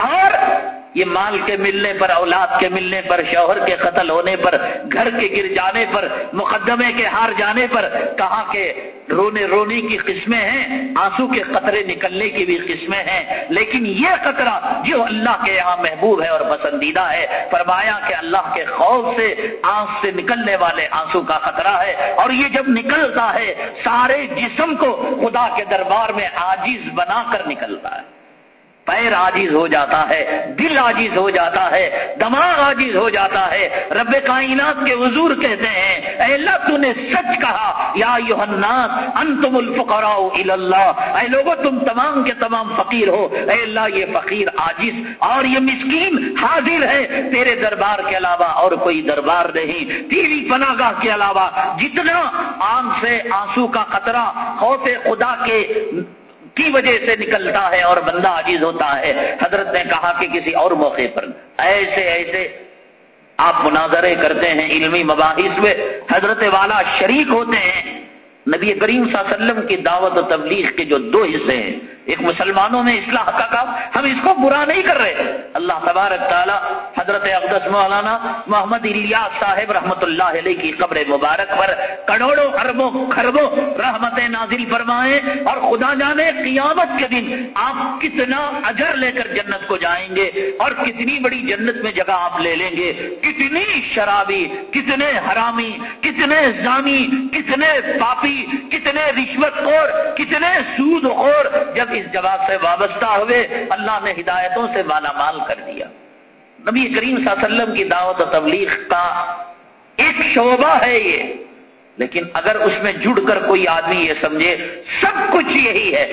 Speaker 2: اور یہ مال کے ملنے پر اولاد کے ملنے پر شوہر کے قتل ہونے پر گھر کے گر جانے پر مقدمے کے ہار جانے پر کہاں کے رونے رونے کی قسمیں ہیں آنسو کے قطرے نکلنے کی بھی قسمیں ہیں لیکن یہ قطرہ جو اللہ کے یہاں محبوب ہے اور پسندیدہ ہے فرمایا کہ اللہ کے خوف سے آنکھ سے نکلنے والے آنسو کا خطرہ ہے اور یہ جب نکلتا ہے سارے جسم کو خدا کے دربار میں آجیز بنا کر نکلتا ہے پیر آجیز ہو جاتا ہے دل آجیز ہو جاتا ہے دماغ آجیز ہو جاتا ہے رب کائنات کے حضور کہتے ہیں اے اللہ تو نے سچ کہا یا یوحناس انتم الفقراء اللہ اے لوگو تم تمام کے تمام فقیر ہو اے اللہ یہ فقیر عاجز اور یہ مسکین حاضر ہے تیرے دربار کے علاوہ اور کوئی دربار نہیں تیری پناہ گاہ کے علاوہ جتنا آنکھ سے آنسو کا قطرہ خوف خدا کے کی وجہ سے نکلتا ہے اور بندہ عجیز ہوتا ہے حضرت نے کہا کہ کسی اور موقع پر ایسے ایسے آپ مناظرے کرتے ہیں علمی مباحث میں حضرت والا شریک ہوتے ہیں نبی کریم صلی اللہ علیہ وسلم کی دعوت و تبلیغ کے جو دو حصے ہیں ایک مسلمانوں میں اصلاح کا کام ہم اس کو برا نہیں کر رہے اللہ تبارک تعالیٰ حضرت اقدس مولانا محمد الیاس صاحب رحمت اللہ علیہ کی قبر مبارک پر کروڑوں اربوں خربوں رحمت نازل فرمائے اور خدا جانے قیامت کے دن آپ کتنا اجر لے کر جنت کو جائیں گے اور کتنی بڑی جنت میں جگہ آپ لے لیں گے کتنی شرابی کتنے حرامی کتنے زامی کتنے پاپی کتنے رشوت اور کتنے سود اور جب اس جواب سے وابستہ ہوئے اللہ نے ہدایتوں سے مالا مال کر دیا نبی کریم صلی اللہ علیہ وسلم کی دعوت و تبلیغ کا ایک شعبہ ہے یہ لیکن اگر اس میں جڑ کر کوئی آدمی یہ سمجھے سب کچھ یہی ہے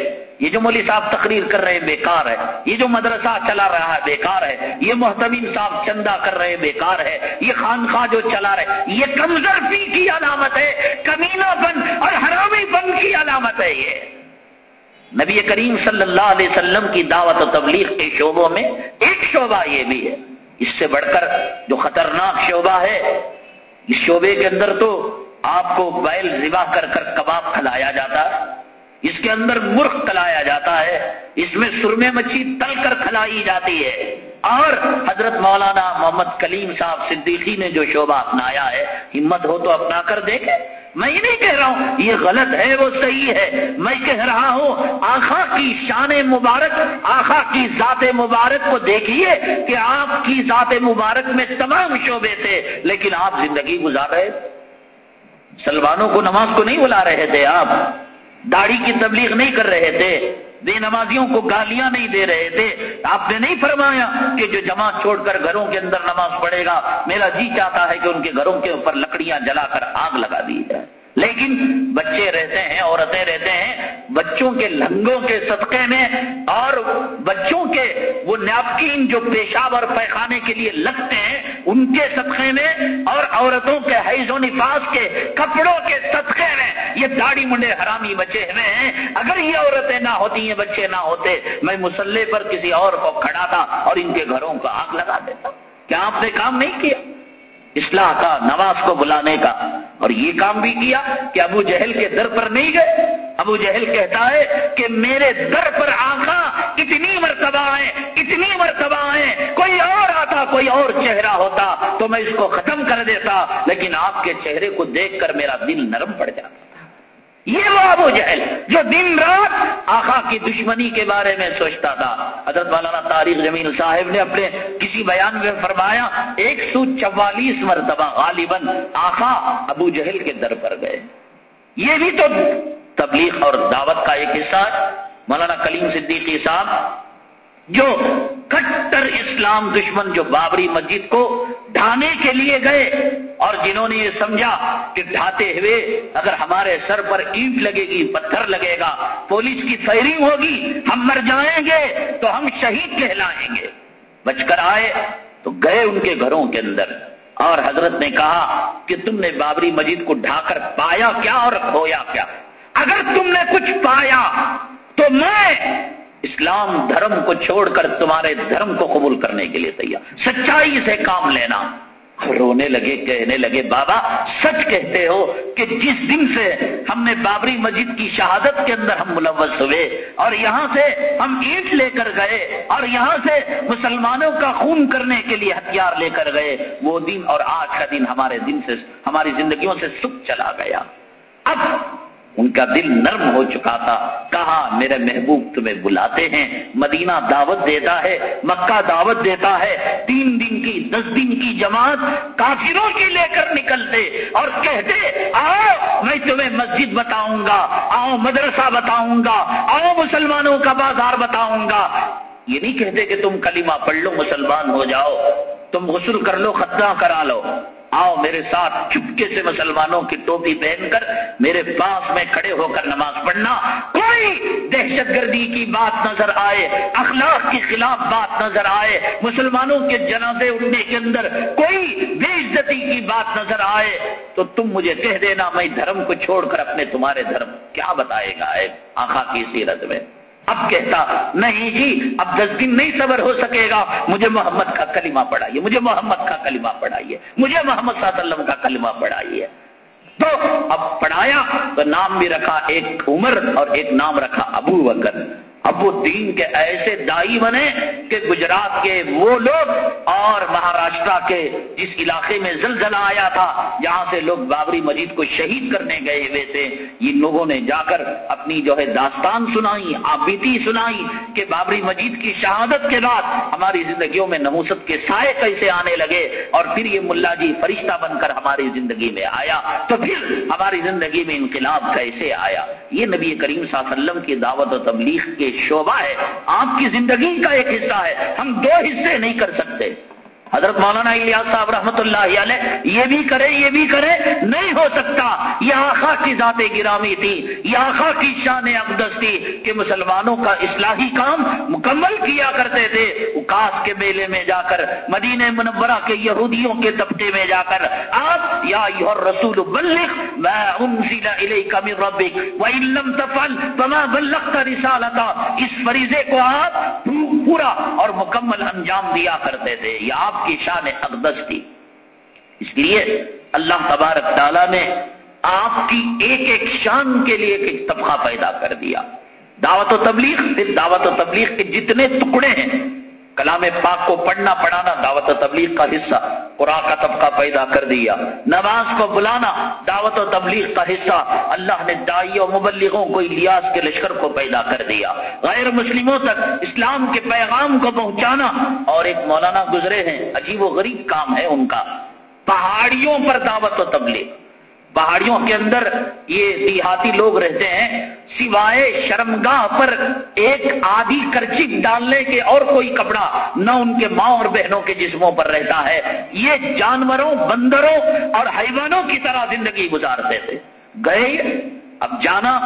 Speaker 2: یہ جو مولی صاحب تقریر کر رہے بیکار ہے یہ جو مدرسہ چلا رہا ہے بیکار ہے یہ محتمین صاحب چندہ کر رہے بیکار ہے یہ خان جو چلا رہے یہ پی کی علامت ہے کمینہ بن اور حرامی بن کی علامت ہے یہ نبی کریم صلی اللہ علیہ وسلم کی دعوت و تبلیغ کے شعبوں میں ایک شعبہ یہ بھی ہے اس سے بڑھ کر جو خطرناک شعبہ ہے اس شعبے کے اندر تو آپ کو بیل ذبح کر کر کباب کھلایا جاتا اس کے اندر مرخ کلایا جاتا ہے اس میں سرمے مچھی تل کر کھلائی جاتی ہے اور حضرت مولانا محمد کلیم صاحب صدیقی نے جو شعبہ اپنایا ہے ہمت ہو تو اپنا کر دیکھے میں یہ نہیں کہہ رہا ہوں یہ غلط ہے وہ صحیح ہے میں کہہ رہا ہوں آخا کی شان مبارک آخا کی ذات مبارک کو دیکھیے کہ آپ کی ذات مبارک میں تمام شعبے تھے لیکن آپ زندگی گزار رہے سلمانوں کو نماز کو نہیں بلا رہے تھے آپ داڑھی کی تبلیغ نہیں کر رہے تھے بے نمازیوں کو گالیاں نہیں دے رہے تھے آپ نے نہیں فرمایا کہ جو جماعت چھوڑ کر گھروں کے اندر نماز پڑھے گا میرا جی چاہتا ہے کہ ان کے گھروں کے اوپر لکڑیاں جلا کر آگ لگا دی جائے لیکن بچے رہتے ہیں عورتیں رہتے ہیں بچوں کے لنگوں کے صدقے میں اور بچوں کے وہ نیپکین جو پیشاب اور پیخانے کے لیے لگتے ہیں ان کے صدقے میں اور عورتوں کے حیض و نفاس کے کپڑوں کے صدقے میں یہ داڑھی منڈے حرامی بچے ہوئے ہیں اگر یہ عورتیں نہ ہوتی ہیں بچے نہ ہوتے میں مسلح پر کسی اور کو کھڑا تھا اور ان کے گھروں کو آگ لگا دیتا کیا آپ نے کام نہیں کیا اصلاح کا نواز کو بلانے کا اور یہ کام بھی کیا کہ ابو جہل کے در پر نہیں گئے ابو جہل کہتا ہے کہ میرے در پر آقا اتنی مرتبہ آئے اتنی مرتبہ آئے کوئی اور آتا کوئی اور چہرہ ہوتا تو میں اس کو ختم کر دیتا لیکن آپ کے چہرے کو دیکھ کر میرا دل نرم پڑ جاتا یہ وہ ابو جہل جو دن رات آخا کی دشمنی کے بارے میں سوچتا تھا حضرت مولانا تاریخ جمیل صاحب نے اپنے کسی بیان میں فرمایا ایک سو چوالیس مرتبہ غالباً آخا ابو جہل کے در پر گئے یہ بھی تو تبلیغ اور دعوت کا ایک حصہ مولانا کلیم صدیقی صاحب جو کٹر اسلام دشمن جو بابری مسجد کو ڈھانے کے لیے گئے اور جنہوں نے یہ سمجھا کہ ڈھاتے ہوئے اگر ہمارے سر پر اینٹ لگے گی پتھر لگے گا پولیس کی فائرنگ ہوگی ہم مر جائیں گے تو ہم شہید کہلائیں گے بچ کر آئے تو گئے ان کے گھروں کے اندر اور حضرت نے کہا کہ تم نے بابری مجید کو ڈھا کر پایا کیا اور کھویا کیا اگر تم نے کچھ پایا تو میں اسلام دھرم کو چھوڑ کر تمہارے دھرم کو قبول کرنے کے لیے تیار سچائی سے کام لینا رونے لگے کہنے لگے بابا سچ کہتے ہو کہ جس دن سے ہم نے بابری مسجد کی شہادت کے اندر ہم ملوث ہوئے اور یہاں سے ہم اینٹ لے کر گئے اور یہاں سے مسلمانوں کا خون کرنے کے لیے ہتھیار لے کر گئے وہ دن اور آج کا دن ہمارے دن سے ہماری زندگیوں سے سکھ چلا گیا اب ان کا دل نرم ہو چکا تھا کہا میرے محبوب تمہیں بلاتے ہیں مدینہ دعوت دیتا ہے مکہ دعوت دیتا ہے تین دن کی دس دن کی جماعت کافروں کی لے کر نکلتے اور کہتے آؤ میں تمہیں مسجد بتاؤں گا آؤ مدرسہ بتاؤں گا آؤ مسلمانوں کا بازار بتاؤں گا یہ نہیں کہتے کہ تم کلمہ پڑھ لو مسلمان ہو جاؤ تم غسل کر لو خطرہ کرا لو آؤ میرے ساتھ چپکے سے مسلمانوں کی ٹوپی پہن کر میرے پاس میں کھڑے ہو کر نماز پڑھنا کوئی دہشت گردی کی بات نظر آئے اخلاق کے خلاف بات نظر آئے مسلمانوں کے جنازے اٹھنے کے اندر کوئی بے عزتی کی بات نظر آئے تو تم مجھے کہہ دینا میں دھرم کو چھوڑ کر اپنے تمہارے دھرم کیا بتائے گا آخا کی سیرت میں اب کہتا نہیں جی اب دس دن نہیں صبر ہو سکے گا مجھے محمد کا کلمہ پڑھائیے مجھے محمد کا کلمہ پڑھائیے مجھے محمد صلی اللہ علیہ وسلم کا کلمہ پڑھائیے تو اب پڑھایا تو نام بھی رکھا ایک عمر اور ایک نام رکھا ابو بکر اب وہ دین کے ایسے دائی بنے کہ گجرات کے وہ لوگ اور مہاراشٹرا کے جس علاقے میں زلزلہ آیا تھا جہاں سے لوگ بابری مجید کو شہید کرنے گئے ہوئے تھے ان لوگوں نے جا کر اپنی جو ہے داستان سنائی آبیتی سنائی کہ بابری مجید کی شہادت کے بعد ہماری زندگیوں میں نموست کے سائے کیسے آنے لگے اور پھر یہ ملا جی فرشتہ بن کر ہماری زندگی میں آیا تو پھر ہماری زندگی میں انقلاب کیسے آیا یہ نبی کریم صلی اللہ علیہ وسلم کی دعوت و تبلیغ کے شعبہ ہے آپ کی زندگی کا ایک حصہ ہے ہم دو حصے نہیں کر سکتے حضرت مولانا الیاس صاحب رحمت اللہ علیہ یہ بھی کرے یہ بھی کرے نہیں ہو سکتا یہ آخا کی ذات گرامی تھی یہ آخا کی شان اقدس تھی کہ مسلمانوں کا اصلاحی کام مکمل کیا کرتے تھے اکاس کے میلے میں جا کر مدینہ منورہ کے یہودیوں کے طبقے میں جا کر آپ یا رسول بلکھ میں بلغت رسالتا اس فریضے کو آپ پورا اور مکمل انجام دیا کرتے تھے یہ آپ آپ کی شان اقدس تھی اس لیے اللہ تبارک تعالیٰ نے آپ کی ایک ایک شان کے لیے ایک طبقہ پیدا کر دیا دعوت و تبلیغ دعوت و تبلیغ کے جتنے ٹکڑے ہیں کلام پاک کو پڑھنا پڑھانا دعوت و تبلیغ کا حصہ قرآن کا طبقہ پیدا کر دیا نماز کو بلانا دعوت و تبلیغ کا حصہ اللہ نے دائی و مبلغوں کو الیاس کے لشکر کو پیدا کر دیا غیر مسلموں تک اسلام کے پیغام کو پہنچانا اور ایک مولانا گزرے ہیں عجیب و غریب کام ہے ان کا پہاڑیوں پر دعوت و تبلیغ پہاڑیوں کے اندر یہ دیہاتی لوگ رہتے ہیں سوائے شرمگاہ پر ایک آدھی کرچک ڈالنے کے اور کوئی کپڑا نہ ان کے ماں اور بہنوں کے جسموں پر رہتا ہے یہ جانوروں بندروں اور حیوانوں کی طرح زندگی گزارتے تھے گئے اب جانا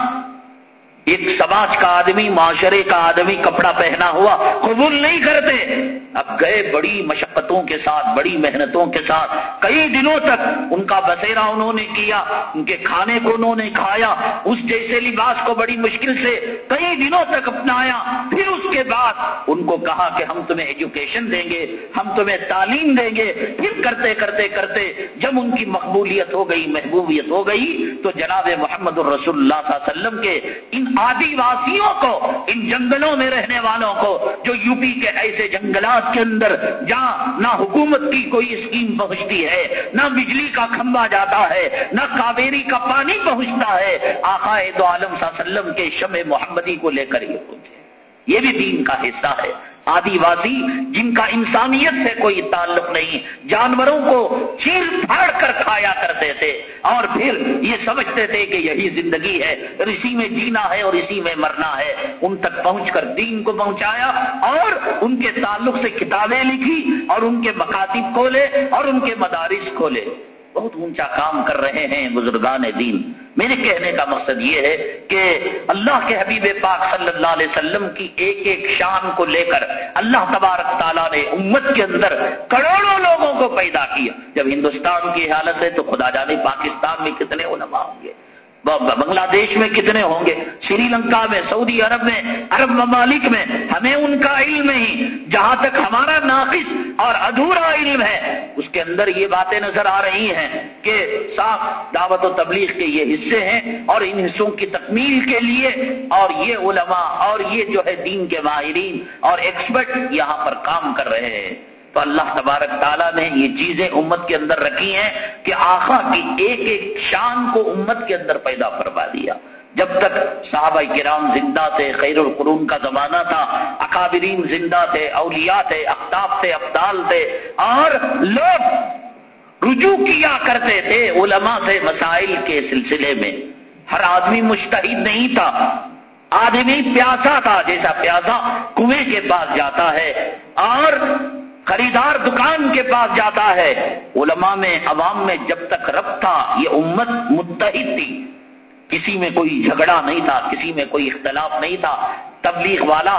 Speaker 2: ایک سماج کا آدمی معاشرے کا آدمی کپڑا پہنا ہوا قبول نہیں کرتے اب گئے بڑی مشقتوں کے ساتھ بڑی محنتوں کے ساتھ کئی دنوں تک ان کا بسیرا انہوں نے کیا ان کے کھانے کو انہوں نے کھایا اس جیسے لباس کو بڑی مشکل سے کئی دنوں تک اپنایا پھر اس کے بعد ان کو کہا کہ ہم تمہیں ایجوکیشن دیں گے ہم تمہیں تعلیم دیں گے پھر کرتے کرتے کرتے جب ان کی مقبولیت ہو گئی محبوبیت ہو گئی تو جناب محمد الرسول اللہ اللہ صلی علیہ وسلم کے ان آدی واسیوں کو ان جنگلوں میں رہنے والوں کو جو یو پی کے ایسے جنگلات کے اندر جہاں نہ حکومت کی کوئی اسکیم پہنچتی ہے نہ بجلی کا کھمبا جاتا ہے نہ کاویری کا پانی پہنچتا ہے آقا دو عالم صلی اللہ علیہ وسلم کے شم محمدی کو لے کر پہنچے یہ بھی دین کا حصہ ہے آدی وادی جن کا انسانیت سے کوئی تعلق نہیں جانوروں کو چیر پھاڑ کر کھایا کرتے تھے اور پھر یہ سمجھتے تھے کہ یہی زندگی ہے اور اسی میں جینا ہے اور اسی میں مرنا ہے ان تک پہنچ کر دین کو پہنچایا اور ان کے تعلق سے کتابیں لکھی اور ان کے مکاتب کھولے اور ان کے مدارس کھولے بہت اونچا کام کر رہے ہیں بزرگان دین میرے کہنے کا مقصد یہ ہے کہ اللہ کے حبیب پاک صلی اللہ علیہ وسلم کی ایک ایک شان کو لے کر اللہ تبارک تعالیٰ نے امت کے اندر کروڑوں لوگوں کو پیدا کیا جب ہندوستان کی حالت ہے تو خدا جانے پاکستان میں کتنے علماء ہوں گے بنگلہ دیش میں کتنے ہوں گے شری لنکا میں سعودی عرب میں عرب ممالک میں ہمیں ان کا علم نہیں جہاں تک ہمارا ناقص اور ادھورا علم ہے اس کے اندر یہ باتیں نظر آ رہی ہیں کہ صاف دعوت و تبلیغ کے یہ حصے ہیں اور ان حصوں کی تکمیل کے لیے اور یہ علماء اور یہ جو ہے دین کے ماہرین اور ایکسپرٹ یہاں پر کام کر رہے ہیں تو اللہ تبارک تعالیٰ نے یہ چیزیں امت کے اندر رکھی ہیں کہ آقا کی ایک ایک شان کو امت کے اندر پیدا فرما دیا جب تک صحابہ کرام زندہ تھے خیر القرون کا زمانہ تھا اکابرین زندہ تھے اولیاء تھے اختاب تھے تھے اور لوگ رجوع کیا کرتے تھے علماء تھے مسائل کے سلسلے میں ہر آدمی مشتحد نہیں تھا آدمی پیاسا تھا جیسا پیاسا کنویں کے پاس جاتا ہے اور خریدار دکان کے پاس جاتا ہے علماء میں عوام میں جب تک رب تھا یہ امت متحد تھی کسی میں کوئی جھگڑا نہیں تھا کسی میں کوئی اختلاف نہیں تھا تبلیغ والا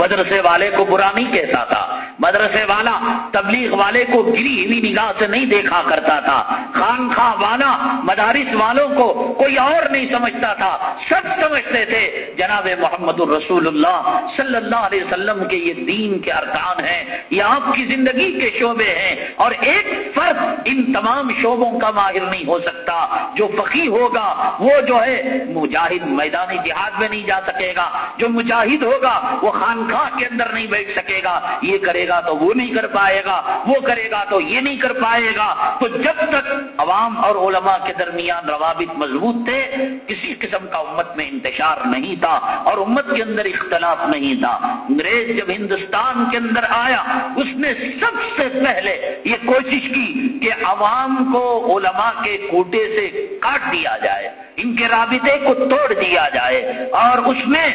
Speaker 2: مدرسے والے کو برا نہیں کہتا تھا مدرسے والا تبلیغ والے کو گری ہوئی نگاہ سے نہیں دیکھا کرتا تھا خان والا مدارس والوں کو کوئی اور نہیں سمجھتا تھا سب سمجھتے تھے جناب محمد الرسول اللہ صلی اللہ علیہ وسلم کے یہ دین کے ارکان ہیں یہ آپ کی زندگی کے شعبے ہیں اور ایک فرد ان تمام شعبوں کا ماہر نہیں ہو سکتا جو فقی ہوگا وہ جو ہے مجاہد میدانی جہاد میں نہیں جا سکے گا جو مجاہد ہوگا وہ خان کے اندر نہیں بیٹھ سکے گا یہ کرے گا تو وہ نہیں کر پائے گا وہ کرے گا تو یہ نہیں کر پائے گا تو جب تک عوام اور علماء کے درمیان روابط مضبوط تھے کسی قسم کا امت میں انتشار نہیں تھا اور امت کے اندر اختلاف نہیں تھا انگریز جب ہندوستان کے اندر آیا اس نے سب سے پہلے یہ کوشش کی کہ عوام کو علماء کے کوٹے سے کاٹ دیا جائے ان کے رابطے کو توڑ دیا جائے اور اس میں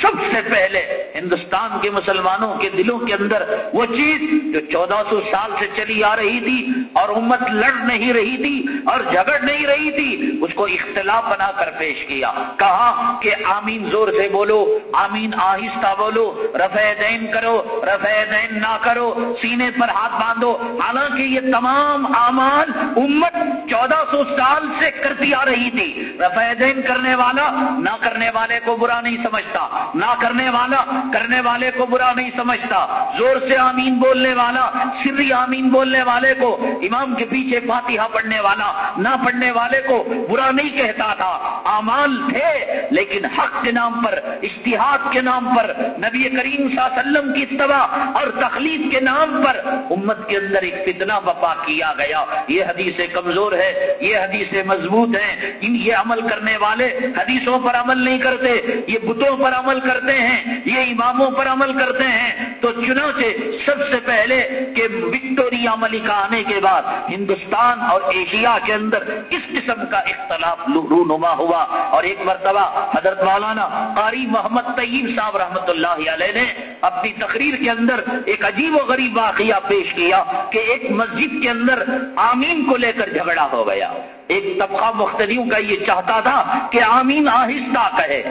Speaker 2: سب سے پہلے ہندوستان کے مسلمانوں کے دلوں کے اندر وہ چیز جو چودہ سو سال سے چلی آ رہی تھی اور امت لڑ نہیں رہی تھی اور جھگڑ نہیں رہی تھی اس کو اختلاف بنا کر پیش کیا کہا کہ آمین زور سے بولو آمین آہستہ بولو رفع دین کرو رفع دین نہ کرو سینے پر ہاتھ باندھو حالانکہ یہ تمام امان امت چودہ سو سال سے کرتی آ رہی تھی دین کرنے والا نہ کرنے والے کو برا نہیں سمجھتا نہ کرنے والا کرنے والے کو برا نہیں سمجھتا زور سے آمین بولنے والا سری آمین بولنے والے کو امام کے پیچھے فاتحہ پڑھنے والا نہ پڑھنے والے کو برا نہیں کہتا تھا امان تھے لیکن حق کے نام پر اشتہاد کے نام پر نبی کریم صلی اللہ علیہ وسلم کی تباہ اور تخلیق کے نام پر امت کے اندر ایک فتنہ وفا کیا گیا یہ حدیث کمزور ہے یہ حدیث مضبوط ہے ان یہ عمل عمل کرنے والے حدیثوں پر عمل نہیں کرتے یہ بتوں پر عمل کرتے ہیں یہ اماموں پر عمل کرتے ہیں تو چنو سے سب سے پہلے کہ وکٹوریا ملک کے بعد ہندوستان اور ایشیا کے اندر اس قسم کا اختلاف رونما ہوا اور ایک مرتبہ حضرت مولانا قاری محمد طیب صاحب رحمۃ اللہ علیہ نے اپنی تقریر کے اندر ایک عجیب و غریب واقعہ پیش کیا کہ ایک مسجد کے اندر آمین کو لے کر جھگڑا ہو گیا ایک طبقہ مختلیوں کا یہ چاہتا تھا کہ آمین آہستہ کہے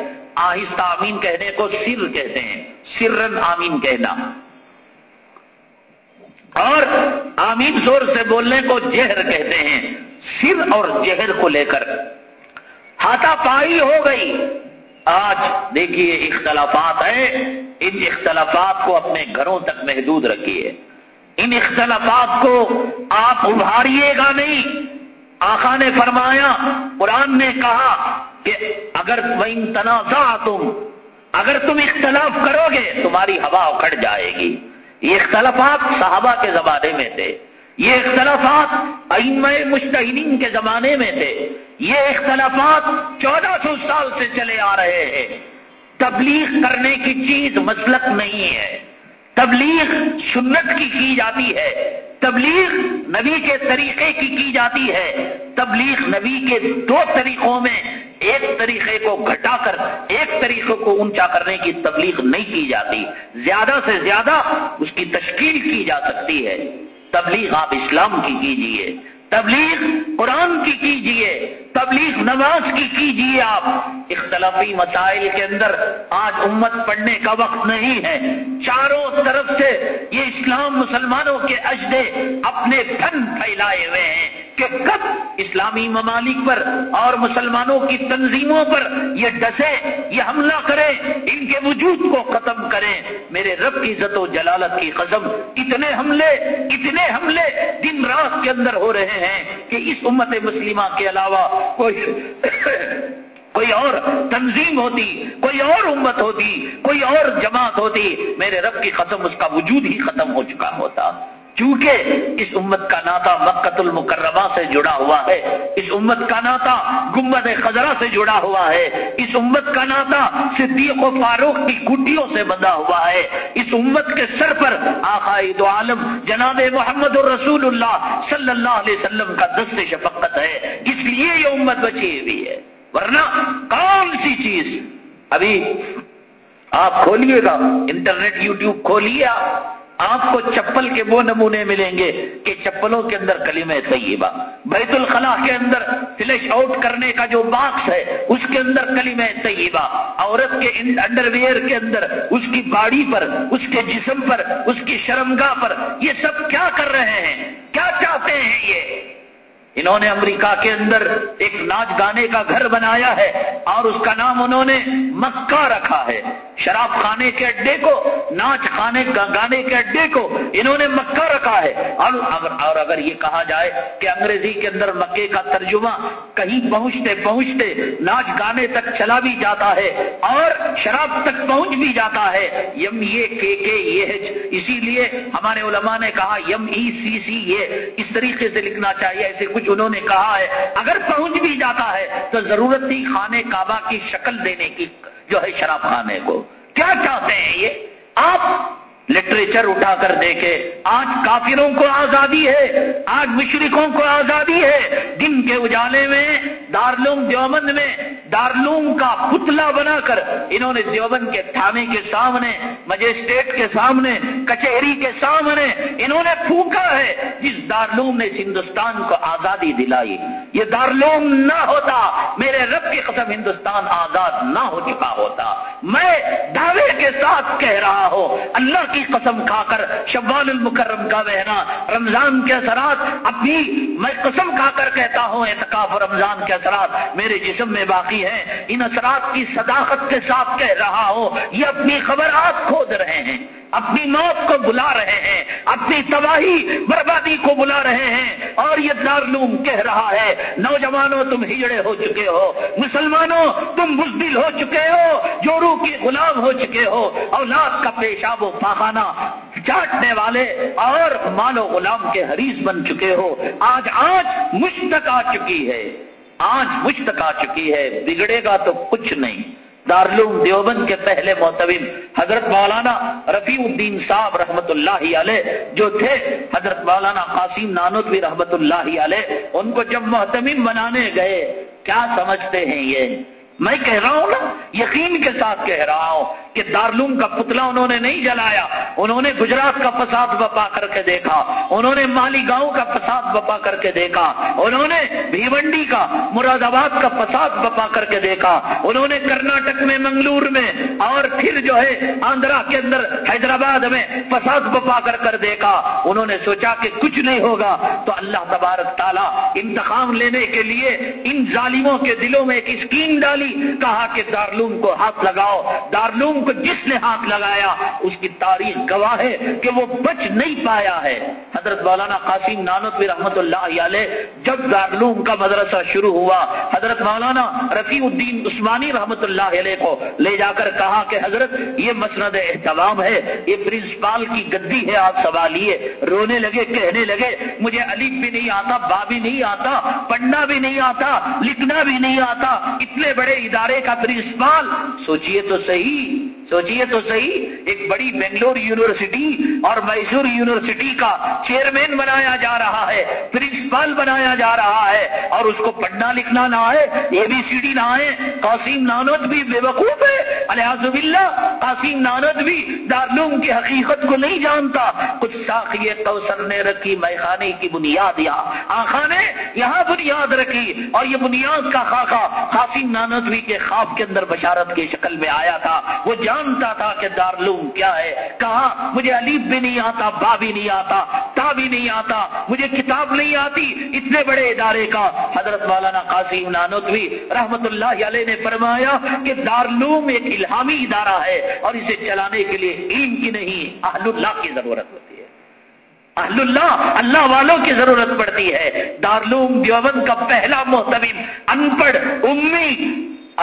Speaker 2: آہستہ آمین کہنے کو سر کہتے ہیں سرن آمین کہنا اور آمین زور سے بولنے کو جہر کہتے ہیں سر اور جہر کو لے کر ہاتھا پائی ہو گئی آج دیکھیے اختلافات ہیں ان اختلافات کو اپنے گھروں تک محدود رکھیے ان اختلافات کو آپ ابھاریے گا نہیں آقا نے فرمایا قرآن نے کہا کہ اگر وہ تنازع تم اگر تم اختلاف کرو گے تمہاری ہوا اکھڑ جائے گی یہ اختلافات صحابہ کے زمانے میں تھے یہ اختلافات ائمہ مشتعین کے زمانے میں تھے یہ اختلافات چودہ سو سال سے چلے آ رہے ہیں تبلیغ کرنے کی چیز مسلک نہیں ہے تبلیغ سنت کی کی جاتی ہے تبلیغ نبی کے طریقے کی کی جاتی ہے تبلیغ نبی کے دو طریقوں میں ایک طریقے کو گھٹا کر ایک طریقے کو اونچا کرنے کی تبلیغ نہیں کی جاتی زیادہ سے زیادہ اس کی تشکیل کی جا سکتی ہے تبلیغ آپ اسلام کی کیجیے تبلیغ قرآن کی کیجیے تبلیغ نماز کی کیجیے آپ اختلافی مسائل کے اندر آج امت پڑھنے کا وقت نہیں ہے چاروں طرف سے یہ اسلام مسلمانوں کے اجدے اپنے دھن پھیلائے ہوئے ہیں کہ کب اسلامی ممالک پر اور مسلمانوں کی تنظیموں پر یہ ڈسے یہ حملہ کریں ان کے وجود کو ختم کریں میرے رب کی عزت و جلالت کی قدم اتنے حملے اتنے حملے دن رات کے اندر ہو رہے ہیں کہ اس امت مسلمہ کے علاوہ کوئی کوئی اور تنظیم ہوتی کوئی اور امت ہوتی کوئی اور جماعت ہوتی میرے رب کی ختم اس کا وجود ہی ختم ہو چکا ہوتا چونکہ اس امت کا ناطا مکت المکرمہ سے جڑا ہوا ہے اس امت کا ناطا گمبد خزرہ سے جڑا ہوا ہے اس امت کا ناطا صدیق و فاروق کی سے بندھا ہوا ہے اس امت کے سر پر عالم جناب محمد الرسول اللہ صلی اللہ علیہ وسلم کا دست شفقت ہے اس لیے یہ امت بچی ہوئی ہے ورنہ کون سی چیز ابھی آپ کھولیے گا انٹرنیٹ یوٹیوب کھولیے آپ آپ کو چپل کے وہ نمونے ملیں گے کہ چپلوں کے اندر کلیم طیبہ بیت الخلا کے اندر فلش آؤٹ کرنے کا جو باکس ہے اس کے اندر کلیم طیبہ عورت کے انڈر ویئر کے اندر اس کی باڑی پر اس کے جسم پر اس کی شرمگاہ پر یہ سب کیا کر رہے ہیں کیا چاہتے ہیں یہ انہوں نے امریکہ کے اندر ایک ناچ گانے کا گھر بنایا ہے اور اس کا نام انہوں نے مکہ رکھا ہے شراب خانے کے اڈے کو ناچ خانے گانے کے اڈے کو انہوں نے مکہ رکھا ہے اور اگر اور اگر یہ کہا جائے کہ انگریزی کے اندر مکے کا ترجمہ کہیں پہنچتے پہنچتے ناچ گانے تک چلا بھی جاتا ہے اور شراب تک پہنچ بھی جاتا ہے یم یہ کے کے اسی لیے ہمارے علماء نے کہا یم ای سی سی یہ اس طریقے سے لکھنا چاہیے ایسے کچھ انہوں نے کہا ہے اگر پہنچ بھی جاتا ہے تو ضرورت تھی خانے کعبہ کی شکل دینے کی جو ہے شراب خانے کو کیا چاہتے ہیں یہ آپ لٹریچر اٹھا کر دیکھے آج کافروں کو آزادی ہے آج مشرقوں کو آزادی ہے دن کے اجالے میں دارلوم دیوبند میں دارلوم کا پتلا بنا کر انہوں نے دیوبند کے تھانے کے سامنے مجسٹریٹ کے سامنے کچہری کے سامنے انہوں نے پھونکا ہے جس دارلوم نے ہندوستان کو آزادی دلائی یہ دارلوم نہ ہوتا میرے رب کی قسم ہندوستان آزاد نہ ہو چکا ہوتا میں دعوے کے ساتھ کہہ رہا ہوں اللہ کی قسم کھا کر شبان المکرم کا بہنا رمضان کے اثرات اپنی میں قسم کھا کر کہتا ہوں احتکاف رمضان کے اثرات میرے جسم میں باقی ہیں ان اثرات کی صداقت کے ساتھ کہہ رہا ہو یہ اپنی خبر آپ کھود رہے ہیں اپنی موت کو بلا رہے ہیں اپنی تباہی بربادی کو بلا رہے ہیں اور یہ دارلوم کہہ رہا ہے نوجوانوں تم ہجڑے ہو چکے ہو مسلمانوں تم مزدل ہو چکے ہو جورو کی غلام ہو چکے ہو اولاد کا پیشاب و پاخانہ چاٹنے والے اور مانو غلام کے حریث بن چکے ہو آج آج مشتک آ چکی ہے آج مشتک آ چکی ہے بگڑے گا تو کچھ نہیں دارلوم دیوبند کے پہلے محتم حضرت مولانا رفیع الدین صاحب رحمۃ اللہ علیہ جو تھے حضرت مولانا نانوت بھی رحمۃ اللہ علیہ ان کو جب محتمین بنانے گئے کیا سمجھتے ہیں یہ میں کہہ رہا ہوں نا یقین کے ساتھ کہہ رہا ہوں کہ دارلوم کا پتلا انہوں نے نہیں جلایا انہوں نے گجرات کا فساد بپا کر کے دیکھا انہوں نے مالیگاؤں کا فساد بپا کر کے دیکھا انہوں نے بھیونڈی کا مراد آباد کا فساد بپا کر کے دیکھا انہوں نے کرناٹک میں منگلور میں اور پھر جو ہے آندھرا کے اندر حیدرآباد میں فساد بپا کر کر دیکھا انہوں نے سوچا کہ کچھ نہیں ہوگا تو اللہ تبارک تعالیٰ انتخاب لینے کے لیے ان ظالموں کے دلوں میں ایک اسکیم ڈالی کہا کہ دارلوم کو ہاتھ لگاؤ دارلوم جس نے ہاتھ لگایا اس کی تاریخ گواہ ہے کہ وہ بچ نہیں پایا ہے حضرت مولانا قاسم ناند رحمت اللہ علیہ جب دارلوم کا مدرسہ شروع ہوا حضرت مولانا رفیع الدین عثمانی رحمت اللہ علیہ کو لے جا کر کہا کہ حضرت یہ مسند احتمام ہے یہ پرنسپال کی گدی ہے آپ سوالیے رونے لگے کہنے لگے مجھے علی بھی نہیں آتا با بھی نہیں آتا پڑھنا بھی نہیں آتا لکھنا بھی نہیں آتا اتنے بڑے ادارے کا پرنسپال سوچئے تو صحیح سوچیے جی تو صحیح ایک بڑی بنگلور یونیورسٹی اور میسور یونیورسٹی کا چیئرمین بنایا جا رہا ہے پرنسپل بنایا جا رہا ہے اور اس کو پڑھنا لکھنا نہ آئے اے بی سی ڈی نہ آئے قاسم نانود بھی بے وقوف ہے الحاظ قاسم نانوت بھی دارلوم کی حقیقت کو نہیں جانتا کچھ ساخی کوسر نے رکھی میخانے کی بنیاد یا آخان نے یہاں بنیاد رکھی اور یہ بنیاد کا خاکہ قاسم ناند بھی کے خواب کے اندر بشارت کی شکل میں آیا تھا وہ جان جانتا تھا کہ دارلوم کیا ہے کہا مجھے علیب بھی نہیں آتا با بھی نہیں آتا تا بھی نہیں آتا مجھے کتاب نہیں آتی اتنے بڑے ادارے کا حضرت مولانا قاضی نانوتوی رحمت اللہ علیہ نے فرمایا کہ دارلوم ایک الہامی ادارہ ہے اور اسے چلانے کے لیے علم کی نہیں اہل اللہ کی ضرورت ہوتی ہے اہل اللہ اللہ والوں کی ضرورت پڑتی ہے دارلوم دیوبند کا پہلا محتمی ان پڑھ امی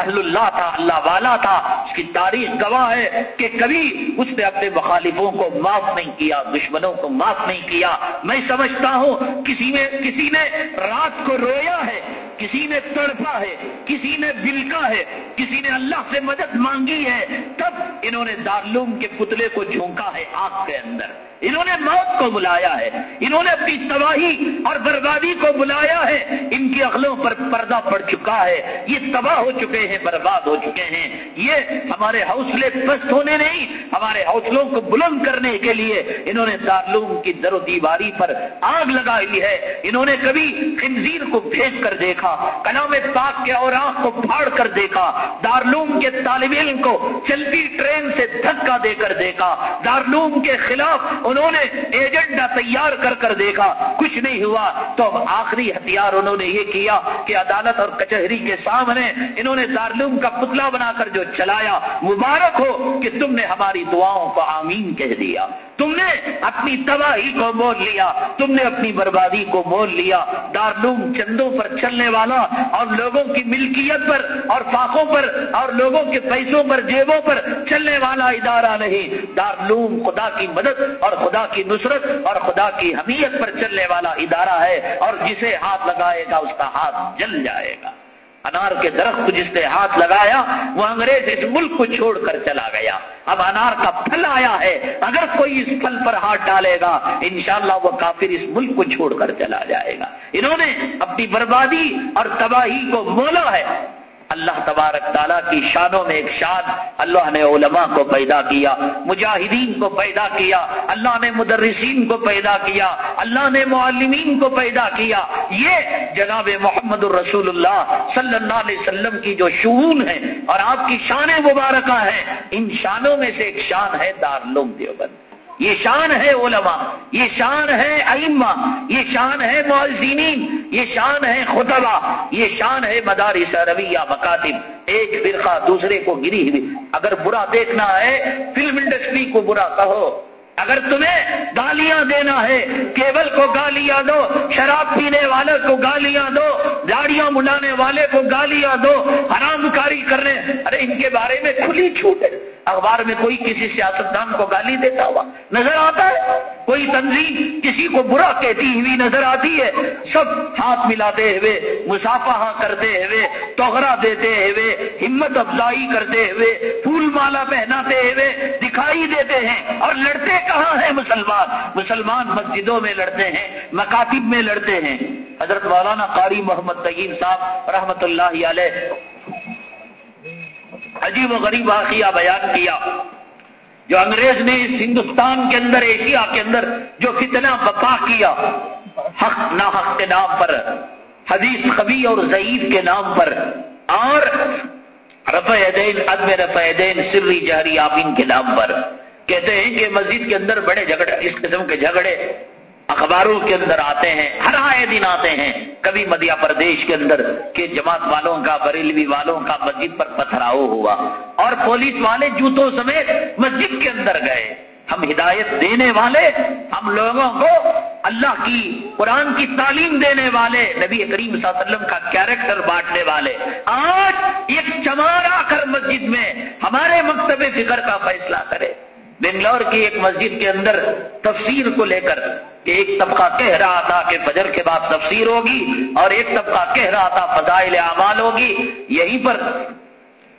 Speaker 2: اہل اللہ تھا اللہ والا تھا اس کی تاریخ گواہ ہے کہ کبھی اس نے اپنے مخالفوں کو معاف نہیں کیا دشمنوں کو معاف نہیں کیا میں سمجھتا ہوں کسی نے کسی نے رات کو رویا ہے کسی نے تڑپا ہے کسی نے بلکا ہے کسی نے اللہ سے مدد مانگی ہے تب انہوں نے دارلوم کے پتلے کو جھونکا ہے آگ کے اندر انہوں نے موت کو بلایا ہے انہوں نے اپنی تباہی اور بربادی کو بلایا ہے ان کی عقلوں پر پردہ پڑ چکا ہے یہ تباہ ہو چکے ہیں برباد ہو چکے ہیں یہ ہمارے حوصلے پست ہونے نہیں ہمارے حوصلوں کو بلند کرنے کے لیے انہوں نے دارلوم کی در و دیواری پر آگ لگائی ہے انہوں نے کبھی خنزیر کو بھیج کر دیکھا دیکھا کلام پاک کے اور آنکھ کو پھاڑ کر دیکھا دارلوم کے طالب علم کو چلتی ٹرین سے دھکا دے کر دیکھا دارلوم کے خلاف انہوں نے ایجنڈا تیار کر کر دیکھا کچھ نہیں ہوا تو اب آخری ہتھیار انہوں نے یہ کیا کہ عدالت اور کچہری کے سامنے انہوں نے دارلوم کا پتلا بنا کر جو چلایا مبارک ہو کہ تم نے ہماری دعاؤں کو آمین کہہ دیا تم نے اپنی تباہی کو مول لیا تم نے اپنی بربادی کو مول لیا دارلوم چندوں پر چلنے والا اور لوگوں کی ملکیت پر اور فاقوں پر اور لوگوں کے پیسوں پر جیبوں پر چلنے والا ادارہ نہیں دارلوم خدا کی مدد اور خدا کی نصرت اور خدا کی حمیت پر چلنے والا ادارہ ہے اور جسے ہاتھ لگائے گا اس کا ہاتھ جل جائے گا انار کے درخت جس نے ہاتھ لگایا وہ انگریز اس ملک کو چھوڑ کر چلا گیا اب انار کا پھل آیا ہے اگر کوئی اس پھل پر ہاتھ ڈالے گا انشاءاللہ وہ کافر اس ملک کو چھوڑ کر چلا جائے گا انہوں نے اپنی بربادی اور تباہی کو مولا ہے اللہ تبارک تعالیٰ کی شانوں میں ایک شاد اللہ نے علماء کو پیدا کیا مجاہدین کو پیدا کیا اللہ نے مدرسین کو پیدا کیا اللہ نے معلمین کو پیدا کیا یہ جناب محمد الرسول اللہ صلی اللہ علیہ وسلم کی جو شعون ہے اور آپ کی شان مبارکہ ہیں ان شانوں میں سے ایک شان ہے دارلوم دیوبند یہ شان ہے علماء یہ شان ہے ائمہ یہ شان ہے معلذینی یہ شان ہے خطبہ یہ شان ہے مدارس رویہ مکاتب ایک برقع دوسرے کو گری ہوئی اگر برا دیکھنا ہے فلم انڈسٹری کو برا کہو اگر تمہیں گالیاں دینا ہے کیبل کو گالیاں دو شراب پینے والے کو گالیاں دو گاڑیاں بلانے والے کو گالیاں دو حرام کاری کرنے ارے ان کے بارے میں کھلی چھوٹ ہے اخبار میں کوئی کسی سیاستدان کو گالی دیتا ہوا نظر آتا ہے کوئی تنظیم کسی کو برا کہتی ہوئی نظر آتی ہے سب ہاتھ ملاتے ہوئے مسافہ کرتے ہوئے توغرا دیتے ہوئے ہمت افزائی کرتے ہوئے پھول مالا پہناتے ہوئے دکھائی دیتے ہیں اور لڑتے کہاں ہیں مسلمان مسلمان مسجدوں میں لڑتے ہیں مکاتب میں لڑتے ہیں حضرت مولانا قاری محمد تعین صاحب رحمت اللہ علیہ عجیب و غریب واقعہ بیان کیا جو انگریز نے اس ہندوستان کے اندر ایشیا کے اندر جو کتنا بپا کیا حق نہ حق کے نام پر حدیث خبی اور ضعیف کے نام پر اور رفع دین ادب رفع دین سری جہری آبین کے نام پر کہتے ہیں کہ مسجد کے اندر بڑے جھگڑے اس قسم کے جھگڑے اخباروں کے اندر آتے ہیں ہر آئے دن آتے ہیں کبھی مدھیہ پردیش کے اندر کہ جماعت والوں کا بریلوی والوں کا مسجد پر پتھراؤ ہوا اور پولیس والے جوتوں سمیت مسجد کے اندر گئے ہم ہدایت دینے والے ہم لوگوں کو اللہ کی قرآن کی تعلیم دینے والے نبی کریم صلی اللہ علیہ وسلم کا کیریکٹر بانٹنے والے آج ایک چمارا کر مسجد میں ہمارے مکتب فکر کا فیصلہ کرے بنگلور کی ایک مسجد کے اندر تفسیر کو لے کر کہ ایک طبقہ کہہ رہا تھا کہ فجر کے بعد تفسیر ہوگی اور ایک طبقہ کہہ رہا تھا فضائل اعمال ہوگی یہی پر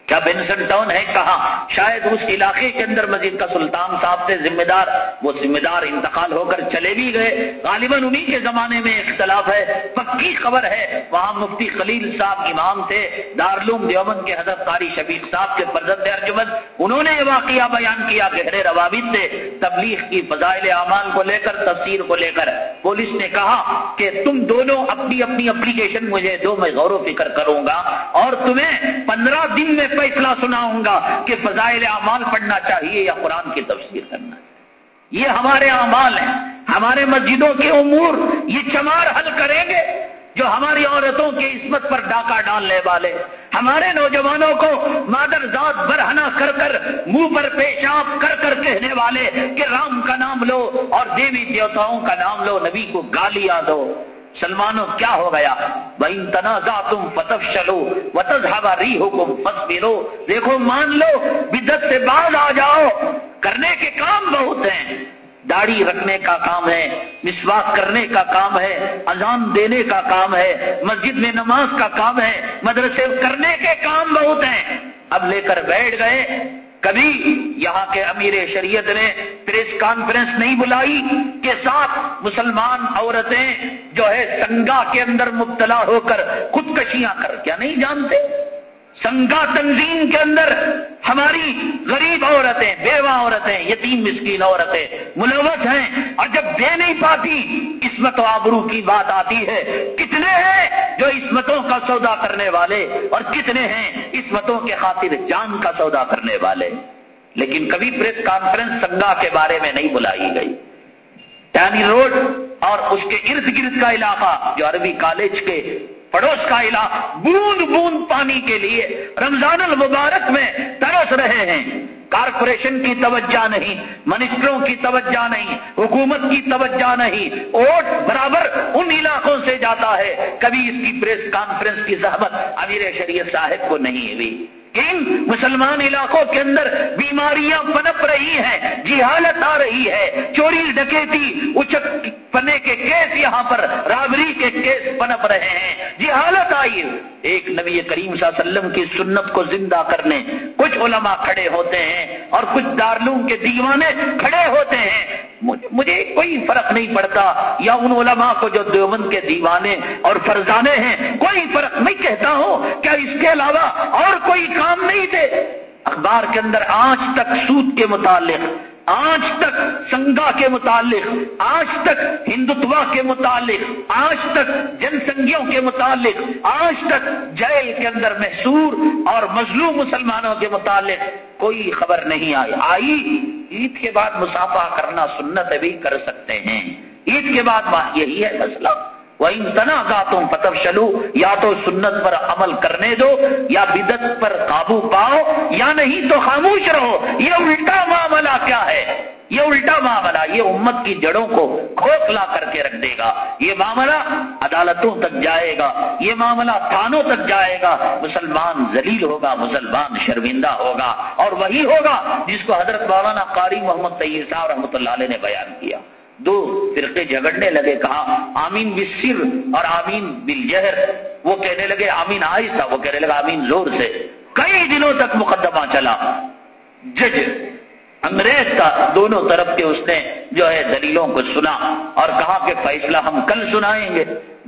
Speaker 2: کیا بینسن ٹاؤن ہے کہاں شاید اس علاقے کے اندر مسجد کا سلطان صاحب تھے ذمہ دار وہ ذمہ دار انتقال ہو کر چلے بھی گئے غالباً انہی کے زمانے میں اختلاف ہے پکی خبر ہے وہاں مفتی خلیل صاحب امام تھے دارالعلوم دیوبند کے حضرت قاری شفیق صاحب کے پرزند ارجمن انہوں نے واقعہ بیان کیا گہرے روابط سے تبلیغ کی فضائل اعمال کو لے کر تفسیر کو لے کر پولیس نے کہا کہ تم دونوں اپنی اپنی اپلیکیشن مجھے دو میں غور و فکر کروں گا اور تمہیں پندرہ دن میں میں اتنا سناؤں گا کہ فضائل اعمال پڑھنا چاہیے یا قرآن کی تفسیر کرنا چاہیے یہ ہمارے اعمال ہیں ہمارے مسجدوں کے امور یہ چمار حل کریں گے جو ہماری عورتوں کی عصمت پر ڈاکہ ڈالنے والے ہمارے نوجوانوں کو مادر ذات برہنا کر کر منہ پر پیشاب کر کر کہنے والے کہ رام کا نام لو اور دیوی دیوتاؤں کا نام لو نبی کو گالیاں دو سلمانوں کیا ہو گیا بہت تنازع تم فتف چلو وط ہی ہو تم پس دیکھو مان لو بدت سے باز آ جاؤ کرنے کے کام بہت ہیں داڑھی رکھنے کا کام ہے مسواک کرنے کا کام ہے اذان دینے کا کام ہے مسجد میں نماز کا کام ہے مدرسے کرنے کے کام بہت ہیں اب لے کر بیٹھ گئے کبھی یہاں کے امیر شریعت نے پریس کانفرنس نہیں بلائی کے ساتھ مسلمان عورتیں جو ہے سنگا کے اندر مبتلا ہو کر خودکشیاں کر کیا نہیں جانتے سنگا تنظیم کے اندر ہماری غریب عورتیں بیوہ عورتیں یتیم مسکین عورتیں ملوث ہیں اور جب دے نہیں پاتی عصمت و آبرو کی بات آتی ہے کتنے ہیں جو عصمتوں کا سودا کرنے والے اور کتنے ہیں عصمتوں کے خاطر جان کا سودا کرنے والے لیکن کبھی پریس کانفرنس سنگا کے بارے میں نہیں بلائی گئی ٹینی روڈ اور اس کے ارد گرد کا علاقہ جو عربی کالج کے پڑوس کا علا بوند بوند پانی کے لیے رمضان المبارک میں ترس رہے ہیں کارپوریشن کی توجہ نہیں منسٹروں کی توجہ نہیں حکومت کی توجہ نہیں ووٹ برابر ان علاقوں سے جاتا ہے کبھی اس کی پریس کانفرنس کی زحمت امیر شریعت صاحب کو نہیں ہوئی ان مسلمان علاقوں کے اندر بیماریاں پنپ رہی ہیں جہالت آ رہی ہے چوری ڈکیتی اچک پنے کے کیس یہاں پر رابری کے کیس پنپ رہے ہیں جہالت آئی ایک نبی کریم صلی اللہ علیہ وسلم کی سنت کو زندہ کرنے کچھ علماء کھڑے ہوتے ہیں اور کچھ دارلوم کے دیوانے کھڑے ہوتے ہیں مجھے کوئی فرق نہیں پڑتا یا ان علماء کو جو دیوبند کے دیوانے اور فرزانے ہیں کوئی فرق نہیں کہتا ہوں کیا اس کے علاوہ اور کوئی کام نہیں تھے اخبار کے اندر آج تک سود کے متعلق آج تک سنگا کے متعلق آج تک ہندوتوا کے متعلق آج تک جن سنگیوں کے متعلق آج تک جیل کے اندر محسور اور مظلوم مسلمانوں کے متعلق کوئی خبر نہیں آئی آئی عید کے بعد مسافہ کرنا سنت بھی کر سکتے ہیں عید کے بعد یہی ہے مسئلہ ان کا تم پتب شلو یا تو سنت پر عمل کرنے دو یا بدت پر قابو پاؤ یا نہیں تو خاموش رہو یہ الٹا معاملہ کیا ہے یہ الٹا معاملہ یہ امت کی جڑوں کو کھوکھلا کر کے رکھ دے گا یہ معاملہ عدالتوں تک جائے گا یہ معاملہ تھانوں تک جائے گا مسلمان ذلیل ہوگا مسلمان شرمندہ ہوگا اور وہی ہوگا جس کو حضرت مولانا قاری محمد طیب صاحب رحمۃ اللہ علیہ نے بیان کیا دو فرقے جھگڑنے لگے کہا آمین بسر اور آمین بل وہ کہنے لگے آمین آہستہ وہ کہنے لگا آمین زور سے کئی دنوں تک مقدمہ چلا جج انگریز کا دونوں طرف کے اس نے جو ہے دلیلوں کو سنا اور کہا کہ فیصلہ ہم کل سنائیں گے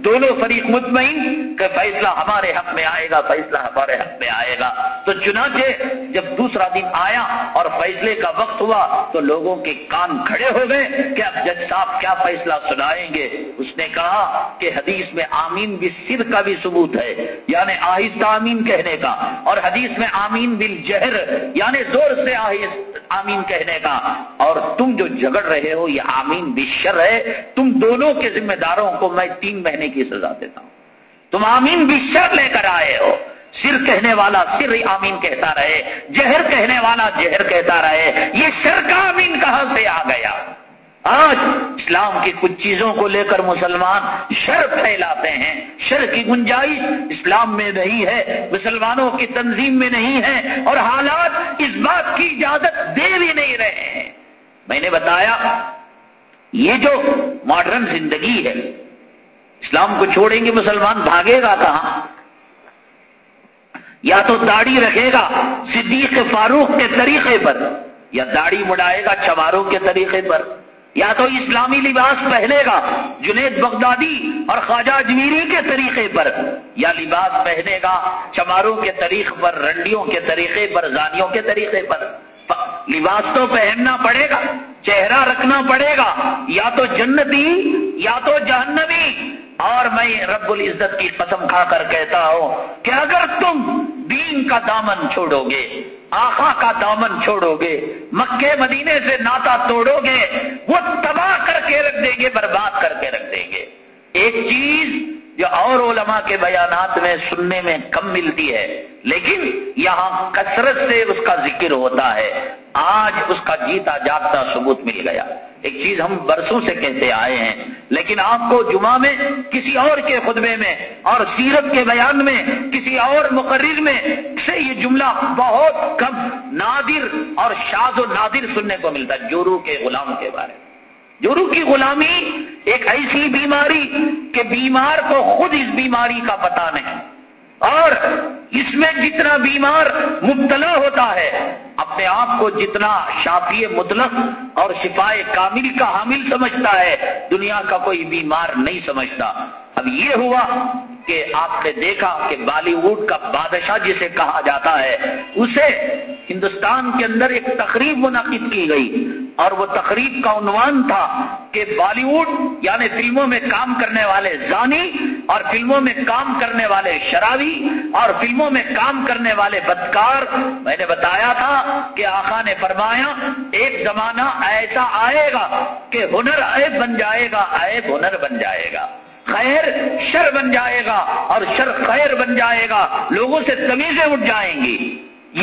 Speaker 2: دونوں فریق مطمئن کہ فیصلہ ہمارے حق میں آئے گا فیصلہ ہمارے حق میں آئے گا تو چنانچہ جب دوسرا دن آیا اور فیصلے کا وقت ہوا تو لوگوں کے کان کھڑے ہو گئے کہ اب جج صاحب کیا فیصلہ سنائیں گے اس نے کہا کہ حدیث میں آمین بھی سر کا بھی ثبوت ہے یعنی آہستہ آمین کہنے کا اور حدیث میں آمین بل جہر یعنی زور سے آہستہ آمین کہنے کا اور تم جو جگڑ رہے ہو یہ آمین بھی شر ہے تم دونوں کے ذمہ داروں کو میں تین مہینے کی سزا دیتا ہوں تم آمین بھی شر لے کر آئے ہو سر کہنے والا سر آمین کہتا رہے جہر کہنے والا جہر کہتا رہے یہ شر کا آمین کہاں سے آ گیا آج اسلام کی کچھ چیزوں کو لے کر مسلمان شر پھیلاتے ہیں شر کی گنجائش اسلام میں نہیں ہے مسلمانوں کی تنظیم میں نہیں ہے اور حالات اس بات کی اجازت دے بھی نہیں رہے ہیں میں نے بتایا یہ جو ماڈرن زندگی ہے اسلام کو چھوڑیں گے مسلمان بھاگے گا کہاں یا تو داڑھی رکھے گا صدیق فاروق کے طریقے پر یا داڑھی مڑائے گا چواروں کے طریقے پر یا تو اسلامی لباس پہنے گا جنید بغدادی اور خواجہ اجمیری کے طریقے پر یا لباس پہنے گا چماروں کے طریقے پر رنڈیوں کے طریقے پر زانیوں کے طریقے پر لباس تو پہننا پڑے گا چہرہ رکھنا پڑے گا یا تو جنتی یا تو جہنمی اور میں رب العزت کی قسم کھا کر کہتا ہوں کہ اگر تم دین کا دامن چھوڑو گے آخا کا دامن چھوڑو گے مکے مدینے سے ناتا توڑو گے وہ تباہ کر کے رکھ دیں گے برباد کر کے رکھ دیں گے ایک چیز جو اور علماء کے بیانات میں سننے میں کم ملتی ہے لیکن یہاں کثرت سے اس کا ذکر ہوتا ہے آج اس کا جیتا جاگتا ثبوت مل گیا ایک چیز ہم برسوں سے کہتے آئے ہیں لیکن آپ کو جمعہ میں کسی اور کے خطبے میں اور سیرت کے بیان میں کسی اور مقرر میں سے یہ جملہ بہت کم نادر اور شاد و نادر سننے کو ملتا ہے جورو کے غلام کے بارے میں جورو کی غلامی ایک ایسی بیماری کہ بیمار کو خود اس بیماری کا پتہ نہیں اور اس میں جتنا بیمار مبتلا ہوتا ہے اپنے آپ کو جتنا شافی مطلق اور شفا کامل کا حامل سمجھتا ہے دنیا کا کوئی بیمار نہیں سمجھتا اب یہ ہوا کہ آپ نے دیکھا کہ بالی ووڈ کا بادشاہ جسے کہا جاتا ہے اسے ہندوستان کے اندر ایک تقریب منعقد کی گئی اور وہ تقریب کا عنوان تھا کہ بالی ووڈ یعنی فلموں میں کام کرنے والے زانی اور فلموں میں کام کرنے والے شرابی اور فلموں میں کام کرنے والے بدکار میں نے بتایا تھا کہ آخا نے فرمایا ایک زمانہ ایسا آئے گا کہ ہنر عیب بن جائے گا عیب ہنر بن جائے گا خیر شر بن جائے گا اور شر خیر بن جائے گا لوگوں سے تمیزیں اٹھ جائیں گی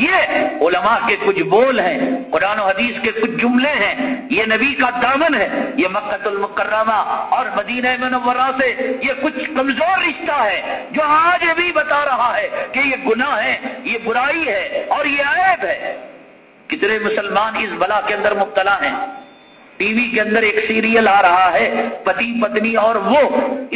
Speaker 2: یہ علماء کے کچھ بول ہیں قرآن و حدیث کے کچھ جملے ہیں یہ نبی کا دامن ہے یہ مکت المکرمہ اور مدینہ منورہ سے یہ کچھ کمزور رشتہ ہے جو آج بھی بتا رہا ہے کہ یہ گناہ ہے یہ برائی ہے اور یہ عیب ہے کتنے مسلمان اس بلا کے اندر مبتلا ہیں ٹی وی کے اندر ایک سیریل آ رہا ہے پتی پتنی اور وہ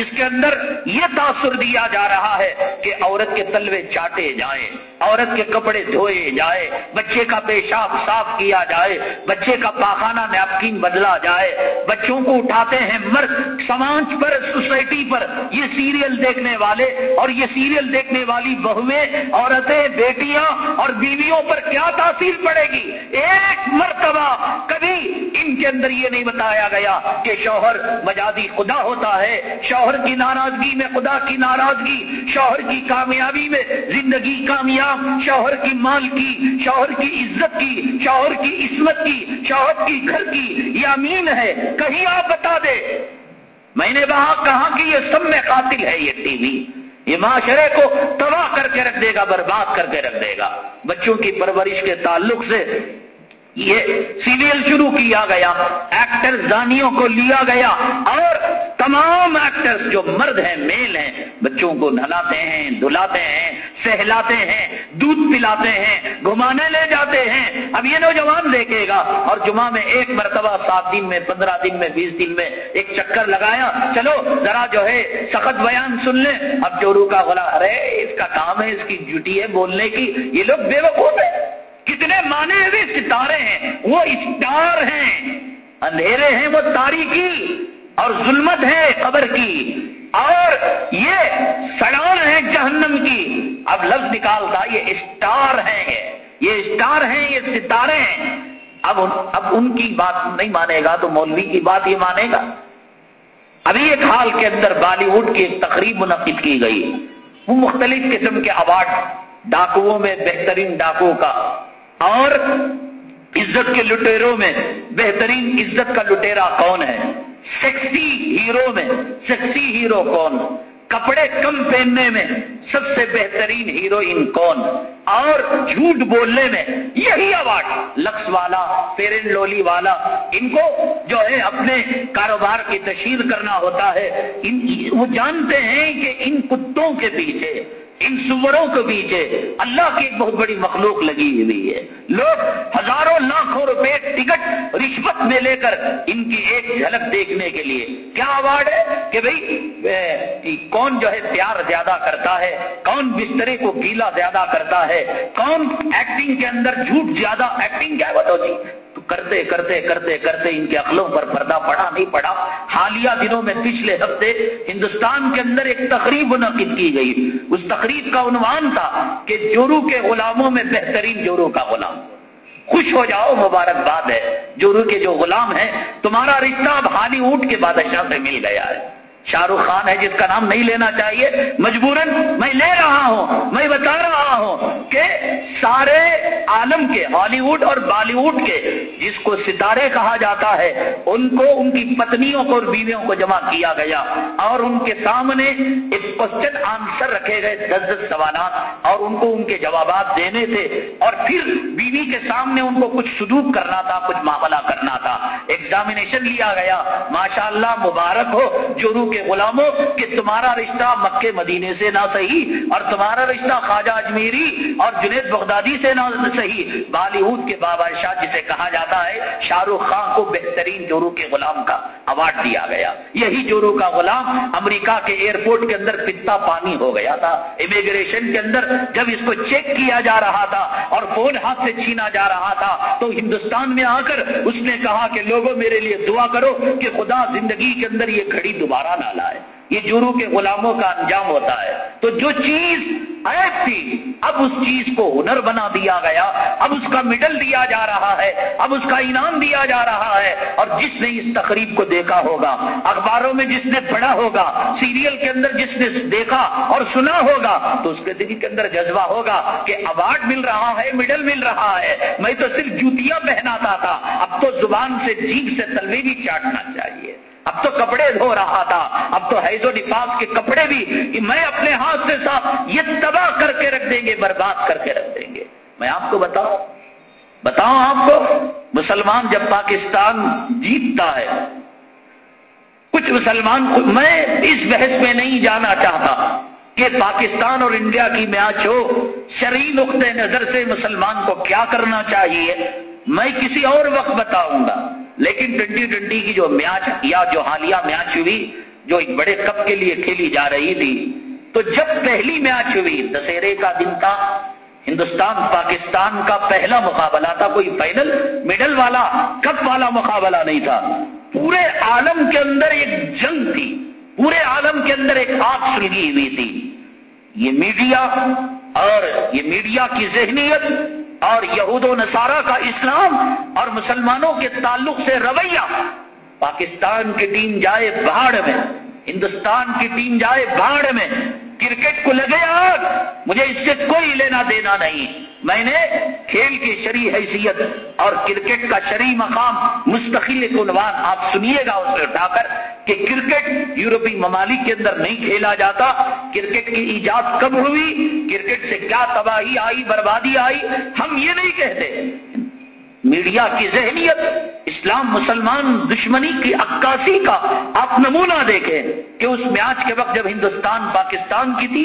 Speaker 2: اس کے اندر یہ تاثر دیا جا رہا ہے کہ عورت کے تلوے چاٹے جائیں عورت کے کپڑے دھوئے جائے بچے کا پیشاب صاف کیا جائے بچے کا پاخانہ نیپکن بدلا جائے بچوں کو اٹھاتے ہیں مرد سماج پر سوسائٹی پر یہ سیریل دیکھنے والے اور یہ سیریل دیکھنے والی بہویں عورتیں بیٹیاں اور بیویوں پر کیا تاثیر پڑے گی ایک مرتبہ کبھی ان کے اندر یہ نہیں بتایا گیا کہ شوہر مجادی خدا ہوتا ہے شوہر کی ناراضگی میں خدا کی ناراضگی شوہر کی کامیابی میں زندگی کامیاب شوہر کی مال کی شوہر کی عزت کی شوہر کی عصمت کی شوہر کی گھر کی یہ امین ہے کہیں آپ بتا دے میں نے وہاں کہا کہ یہ سب میں قاتل ہے یہ ٹی وی یہ معاشرے کو تباہ کر کے رکھ دے گا برباد کر کے رکھ دے گا بچوں کی پرورش کے تعلق سے یہ سیریل شروع کیا گیا ایکٹر زانیوں کو لیا گیا اور تمام ایکٹرز جو مرد ہیں میل ہیں بچوں کو نہلاتے ہیں دھلاتے ہیں سہلاتے ہیں دودھ پلاتے ہیں گھمانے لے جاتے ہیں اب یہ نوجوان دیکھے گا اور جمعہ میں ایک مرتبہ سات دن میں پندرہ دن میں بیس دن میں ایک چکر لگایا چلو ذرا جو ہے سخت بیان سن لیں اب چورو کا گلا ہر اس کا کام ہے اس کی ڈیوٹی ہے بولنے کی یہ لوگ بے وقوف ہیں کتنے مانے ہوئے ستارے ہیں وہ اسٹار ہیں اندھیرے ہیں وہ تاریخی اور ظلمت ہے قبر کی اور یہ سڑان ہے جہنم کی اب لفظ نکالتا یہ اسٹار ہیں یہ اسٹار ہیں یہ ستارے ہیں اب اب ان کی بات نہیں مانے گا تو مولوی کی بات یہ مانے گا ابھی ایک حال کے اندر بالی ووڈ کی ایک تقریب منعقد کی گئی وہ مختلف قسم کے اوارڈ ڈاکوؤں میں بہترین ڈاکو کا اور عزت کے لٹیروں میں بہترین عزت کا لٹیرا کون ہے سیکسی سیکسی ہیرو ہیرو میں کون کپڑے کم پہننے میں سب سے بہترین ہیروئن کون اور جھوٹ بولنے میں یہی اوارڈ لکس والا پیرن لولی والا ان کو جو ہے اپنے کاروبار کی تشہیر کرنا ہوتا ہے ان وہ جانتے ہیں کہ ان کتوں کے پیچھے ان سوروں کے پیچھے اللہ کی ایک بہت بڑی مخلوق لگی ہوئی ہے لوگ ہزاروں لاکھوں روپے ٹکٹ رشوت میں لے کر ان کی ایک جھلک دیکھنے کے لیے کیا اوارڈ ہے کہ بھائی جی، کون جو ہے پیار زیادہ کرتا ہے کون بسترے کو گیلا زیادہ کرتا ہے کون ایکٹنگ کے اندر جھوٹ زیادہ ایکٹنگ کیا بتاؤ جی کرتے کرتے کرتے کرتے ان کے عقلوں پر پردہ پڑا نہیں پڑا حالیہ دنوں میں پچھلے ہفتے ہندوستان کے اندر ایک تقریب منعقد کی گئی اس تقریب کا عنوان تھا کہ جورو کے غلاموں میں بہترین جورو کا غلام خوش ہو جاؤ مبارکباد ہے جورو کے جو غلام ہیں تمہارا رشتہ اب ہالی ووڈ کے بادشاہ سے مل گیا ہے شاہ رخ خان ہے جس کا نام نہیں لینا چاہیے مجبوراً میں لے رہا ہوں میں بتا رہا ہوں کہ سارے عالم کے ہالی ووڈ اور بالی ووڈ کے جس کو ستارے کہا جاتا ہے ان کو ان کی پتنیوں کو اور بیویوں کو جمع کیا گیا اور ان کے سامنے ایک کوشچن آنسر رکھے گئے دس دس سوالات اور ان کو ان کے جوابات دینے تھے اور پھر بیوی کے سامنے ان کو کچھ سلوک کرنا تھا کچھ معاملہ کرنا تھا ایگزامینیشن لیا گیا ماشاءاللہ مبارک ہو جو روح غلاموں کہ تمہارا رشتہ مکے مدینے سے نہ صحیح اور تمہارا رشتہ خواجہ اجمیری اور جنید بغدادی سے نہ صحیح بالی ہود کے بابا شاہ جسے کہا جاتا ہے شاہ رخ خان کو بہترین جورو کے غلام کا اوارڈ دیا گیا یہی جورو کا غلام امریکہ کے ایئرپورٹ کے اندر پتا پانی ہو گیا تھا امیگریشن کے اندر جب اس کو چیک کیا جا رہا تھا اور فون ہاتھ سے چھینا جا رہا تھا تو ہندوستان میں آ کر اس نے کہا کہ لوگوں میرے لیے دعا کرو کہ خدا زندگی کے اندر یہ کھڑی دوبارہ نہ ڈالا ہے یہ جورو کے غلاموں کا انجام ہوتا ہے تو جو چیز عیب تھی اب اس چیز کو ہنر بنا دیا گیا اب اس کا میڈل دیا جا رہا ہے اب اس کا انعام دیا جا رہا ہے اور جس نے اس تقریب کو دیکھا ہوگا اخباروں میں جس نے پڑھا ہوگا سیریل کے اندر جس نے دیکھا اور سنا ہوگا تو اس کے دل کے اندر جذبہ ہوگا کہ اوارڈ مل رہا ہے میڈل مل رہا ہے میں تو صرف جوتیاں پہناتا تھا اب تو زبان سے جیب سے بھی چاٹنا چاہیے اب تو کپڑے دھو رہا تھا اب تو حیض و نفاق کے کپڑے بھی میں اپنے ہاتھ سے صاف یہ تباہ کر کے رکھ دیں گے برباد کر کے رکھ دیں گے میں آپ کو بتاؤں بتاؤں آپ کو مسلمان جب پاکستان جیتتا ہے کچھ مسلمان میں اس بحث میں نہیں جانا چاہتا کہ پاکستان اور انڈیا کی میچ ہو شرعی نقطۂ نظر سے مسلمان کو کیا کرنا چاہیے میں کسی اور وقت بتاؤں گا لیکن ٹنڈی ٹنڈی کی جو میچ یا جو حالیہ میچ ہوئی جو ایک بڑے کپ کے لیے کھیلی جا رہی تھی تو جب پہلی میچ ہوئی دسہرے کا دن تھا ہندوستان پاکستان کا پہلا مقابلہ تھا کوئی فائنل میڈل والا کپ والا مقابلہ نہیں تھا پورے عالم کے اندر ایک جنگ تھی پورے عالم کے اندر ایک آگ سلگی ہوئی تھی یہ میڈیا اور یہ میڈیا کی ذہنیت اور یہود و نصارہ کا اسلام اور مسلمانوں کے تعلق سے رویہ پاکستان کی ٹیم جائے بھاڑ میں ہندوستان کی ٹیم جائے بھاڑ میں کرکٹ کو لگے آگ مجھے اس سے کوئی لینا دینا نہیں میں نے کھیل کی شریح حیثیت اور کرکٹ کا شرعی مقام مستقل کو لوان آپ سنیے گا اس میں اٹھا کر کہ کرکٹ یورپی ممالک کے اندر نہیں کھیلا جاتا کرکٹ کی ایجاد کب ہوئی کرکٹ سے کیا تباہی آئی بربادی آئی ہم یہ نہیں کہتے میڈیا کی ذہنیت اسلام مسلمان دشمنی کی عکاسی کا آپ نمونہ دیکھیں کہ اس میچ کے وقت جب ہندوستان پاکستان کی تھی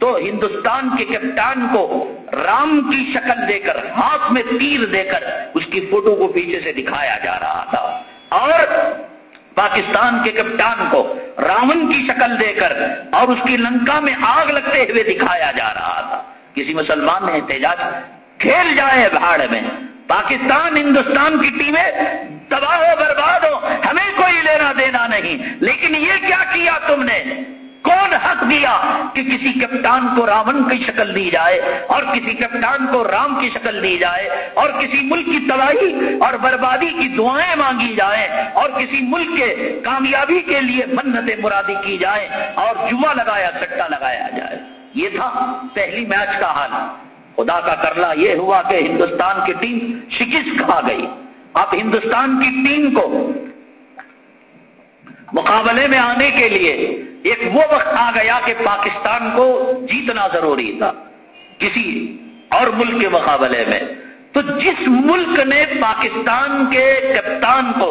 Speaker 2: تو ہندوستان کے کپتان کو رام کی شکل دے کر ہاتھ میں تیر دے کر اس کی فوٹو کو پیچھے سے دکھایا جا رہا تھا اور پاکستان کے کپتان کو راون کی شکل دے کر اور اس کی لنکا میں آگ لگتے ہوئے دکھایا جا رہا تھا کسی مسلمان نے احتجاج کھیل جائے بھاڑ میں پاکستان ہندوستان کی ٹیمیں تباہ و برباد ہو ہمیں کوئی لینا دینا نہیں لیکن یہ کیا کیا تم نے کون حق دیا کہ کسی کپتان کو راون کی شکل دی جائے اور کسی کپتان کو رام کی شکل دی جائے اور کسی ملک کی تباہی اور بربادی کی دعائیں مانگی جائیں اور کسی ملک کے کامیابی کے لیے منت مرادی کی جائیں اور جوا لگایا سٹا لگایا جائے یہ تھا پہلی میچ کا حال خدا کا کرلا یہ ہوا کہ ہندوستان کی ٹیم شکست کھا گئی اب ہندوستان کی ٹیم کو مقابلے میں آنے کے لیے ایک وہ وقت آ گیا کہ پاکستان کو جیتنا ضروری تھا کسی اور ملک کے مقابلے میں تو جس ملک نے پاکستان کے کپتان کو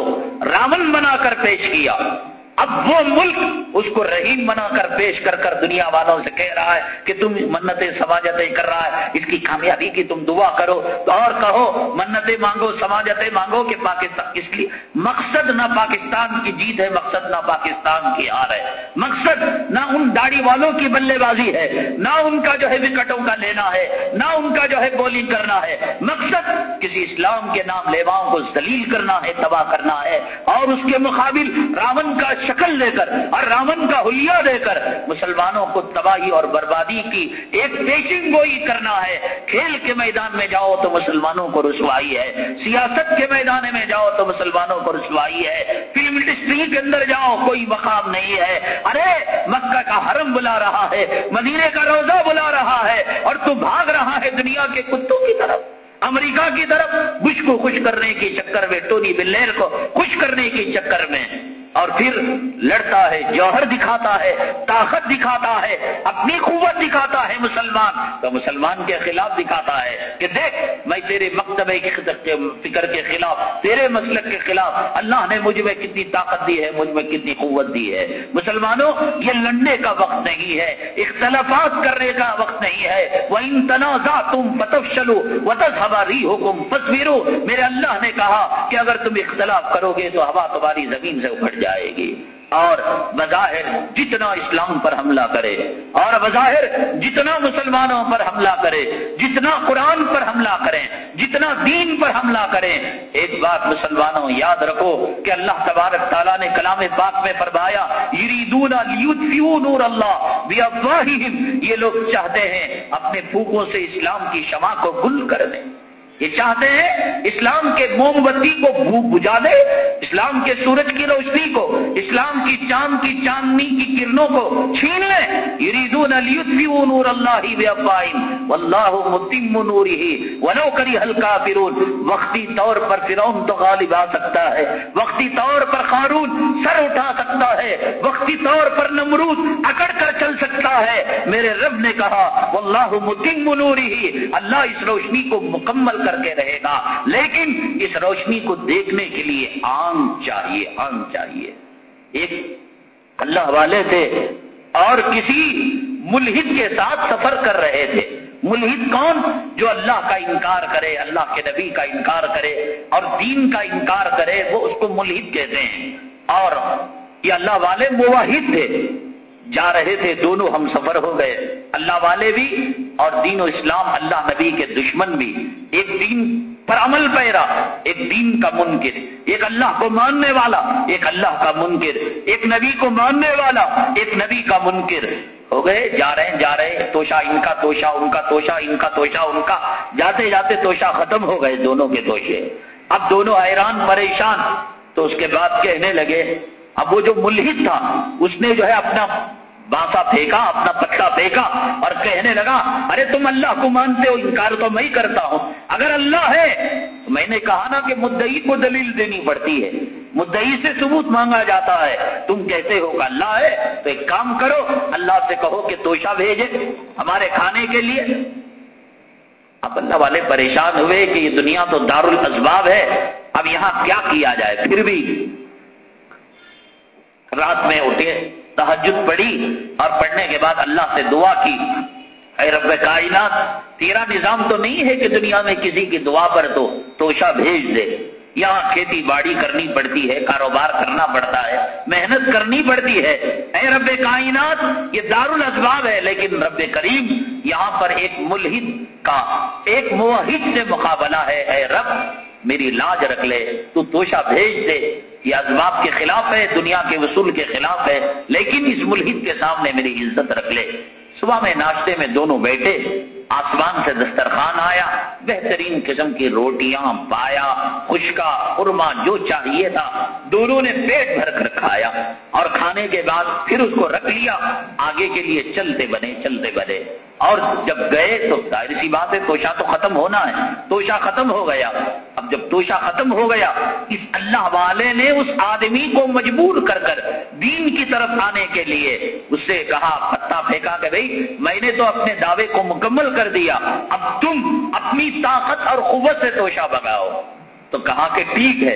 Speaker 2: راون بنا کر پیش کیا اب وہ ملک اس کو رحیم بنا کر پیش کر کر دنیا والوں سے کہہ رہا ہے کہ تم منتیں سماجتیں کر رہا ہے اس کی کامیابی کی تم دعا کرو اور کہو منتیں مانگو سماجتیں مانگو کہ پاکستان اس لیے مقصد نہ پاکستان کی جیت ہے مقصد نہ پاکستان کی آ رہے مقصد نہ ان داڑی والوں کی بلے بازی ہے نہ ان کا جو ہے وکٹوں کا لینا ہے نہ ان کا جو ہے بولنگ کرنا ہے مقصد کسی اسلام کے نام لیواؤں کو ذلیل کرنا ہے تباہ کرنا ہے اور اس کے مقابل راون کا شکل دے کر اور راون کا حلیہ دے کر مسلمانوں کو تباہی اور بربادی کی ایک پیشی گوئی کرنا ہے کھیل کے میدان میں جاؤ تو مسلمانوں کو رسوائی ہے سیاست کے میدان میں جاؤ تو مسلمانوں کو رسوائی ہے فلم انڈسٹری کے اندر جاؤ کوئی مقام نہیں ہے ارے مکہ کا حرم بلا رہا ہے مدینے کا روزہ بلا رہا ہے اور تو بھاگ رہا ہے دنیا کے کتوں کی طرف امریکہ کی طرف خوش کو خوش کرنے کے چکر میں ٹونی بلیر کو خوش کرنے کے چکر میں اور پھر لڑتا ہے جوہر دکھاتا ہے طاقت دکھاتا ہے اپنی قوت دکھاتا ہے مسلمان تو مسلمان کے خلاف دکھاتا ہے کہ دیکھ میں تیرے وقت کے فکر کے خلاف تیرے مسلک کے خلاف اللہ نے مجھ میں کتنی طاقت دی ہے مجھ میں کتنی قوت دی ہے مسلمانوں یہ لڑنے کا وقت نہیں ہے اختلافات کرنے کا وقت نہیں ہے وہ ان تنازع تم بتف چلو وہ ہماری حکم میرے اللہ نے کہا کہ اگر تم اختلاف کرو گے تو ہوا تمہاری زمین سے اکھڑ جائے گی اور بظاہر جتنا اسلام پر حملہ کرے اور بظاہر جتنا مسلمانوں پر حملہ کرے جتنا قرآن پر حملہ کریں جتنا دین پر حملہ کریں ایک بات مسلمانوں یاد رکھو کہ اللہ تبارک تعالیٰ نے کلام پاک میں فرمایا نور اللہ یہ لوگ چاہتے ہیں اپنے پھوکوں سے اسلام کی شما کو گل کر دیں یہ چاہتے ہیں اسلام کے موم بتی کو بھوک بجا دے اسلام کے سورج کی روشنی کو اسلام کی چاند کی چاندنی کی کرنوں کو چھین لے اللہ واللہ اللہ مدیم ہی ولو کری ہلکا فرون وقتی طور پر فیرون تو غالب آ سکتا ہے وقتی طور پر قارون سر اٹھا سکتا ہے وقتی طور پر نمرود اکڑ کر چل سکتا ہے میرے رب نے کہا واللہ متم مدین ہی اللہ اس روشنی کو مکمل کر کر کے رہے گا لیکن اس روشنی کو دیکھنے کے لیے چاہیے چاہیے ایک اللہ والے تھے اور کسی ملحد کے ساتھ سفر کر رہے تھے ملحد کون جو اللہ کا انکار کرے اللہ کے نبی کا انکار کرے اور دین کا انکار کرے وہ اس کو ملحد کہتے ہیں اور یہ اللہ والے مواحد تھے جا رہے تھے دونوں ہم سفر ہو گئے اللہ والے بھی اور دین و اسلام اللہ نبی کے دشمن بھی ایک دین پر عمل پیرا ایک دین کا منکر ایک اللہ کو ماننے والا ایک اللہ کا منکر ایک نبی کو ماننے والا ایک نبی کا منکر ہو گئے جا رہے ہیں ہیں جا رہے توشا ان کا توشا ان کا توشا ان کا توشا ان کا جاتے جاتے توشا ختم ہو گئے دونوں کے توشے اب دونوں حیران پریشان تو اس کے بعد کہنے لگے اب وہ جو ملحد تھا اس نے جو ہے اپنا بافا پھینکا اپنا پتہ پھینکا اور کہنے لگا ارے تم اللہ کو مانتے ہو انکار تو میں ہی کرتا ہوں اگر اللہ ہے تو میں نے کہا نا کہ مدعی کو دلیل دینی پڑتی ہے مدعی سے ثبوت مانگا جاتا ہے تم کہتے ہو کہ اللہ ہے تو ایک کام کرو اللہ سے کہو کہ توشا بھیجے ہمارے کھانے کے لیے اب اللہ والے پریشان ہوئے کہ یہ دنیا تو دار الاسباب ہے اب یہاں کیا کیا جائے پھر بھی رات میں اٹھے تحجد پڑی اور پڑھنے کے بعد اللہ سے دعا کی اے رب کائنات تیرا نظام تو نہیں ہے کہ دنیا میں کسی کی دعا پر تو توشا بھیج دے یہاں کھیتی باڑی کرنی پڑتی ہے کاروبار کرنا پڑتا ہے محنت کرنی پڑتی ہے اے رب کائنات یہ الاسباب ہے لیکن رب کریم یہاں پر ایک ملحد کا ایک موحد سے مقابلہ ہے اے رب میری لاج رکھ لے تو توشا بھیج دے یہ اسباب کے خلاف ہے دنیا کے وصول کے خلاف ہے لیکن اس ملحد کے سامنے میری عزت رکھ لے صبح میں ناشتے میں دونوں بیٹھے آسمان سے دسترخوان آیا بہترین قسم کی روٹیاں پایا خشکا خرما جو چاہیے تھا دونوں نے پیٹ بھر کر کھایا اور کھانے کے بعد پھر اس کو رکھ لیا آگے کے لیے چلتے بنے چلتے بنے اور جب گئے تو ظاہر سی بات ہے توشا تو ختم ہونا ہے توشا ختم ہو گیا اب جب توشا ختم ہو گیا اس اللہ والے نے اس آدمی کو مجبور کر کر دین کی طرف آنے کے لیے اس سے کہا پتہ پھینکا کہ بھائی میں نے تو اپنے دعوے کو مکمل کر دیا اب تم اپنی طاقت اور قوت سے توشا بگاؤ تو کہا کہ ٹھیک ہے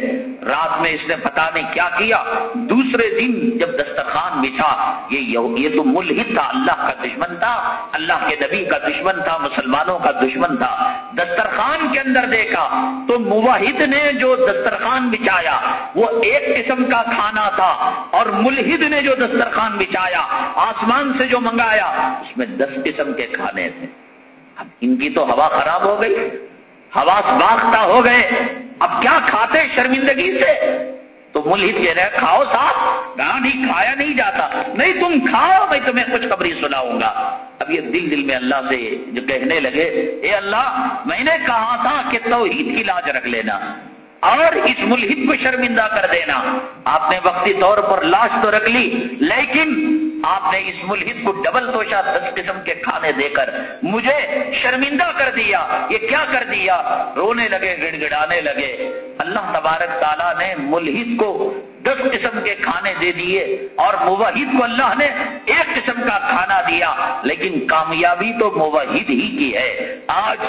Speaker 2: رات میں اس نے پتا نہیں کیا کیا دوسرے دن جب دسترخوان بچا یہ یہ تو ملحد تھا اللہ کا دشمن تھا اللہ کے نبی کا دشمن تھا مسلمانوں کا دشمن تھا دسترخوان کے اندر دیکھا تو موحد نے جو دسترخوان بچھایا وہ ایک قسم کا کھانا تھا اور ملحد نے جو دسترخوان بچایا آسمان سے جو منگایا اس میں دس قسم کے کھانے تھے اب ان کی تو ہوا خراب ہو گئی حواس ہو گئے اب کیا کھاتے شرمندگی سے تو ملحد کہہ رہے کھاؤ صاحب کہاں ہی کھایا نہیں جاتا نہیں تم کھاؤ بھائی تمہیں کچھ خبری سناؤں گا اب یہ دل دل میں اللہ سے جو کہنے لگے اے اللہ میں نے کہا تھا کہ تو عید لاج رکھ لینا اور اس ملحد کو شرمندہ کر دینا آپ نے وقتی طور پر لاش تو رکھ لی لیکن آپ نے اس ملحد کو ڈبل توشا دس قسم کے کھانے دے کر مجھے شرمندہ کر دیا یہ کیا کر دیا رونے لگے گڑ گڑانے لگے اللہ تبارک تعالیٰ نے ملحد کو دس قسم کے کھانے دے دیے اور موحد کو اللہ نے ایک قسم کا کھانا دیا لیکن کامیابی تو موحد ہی کی ہے آج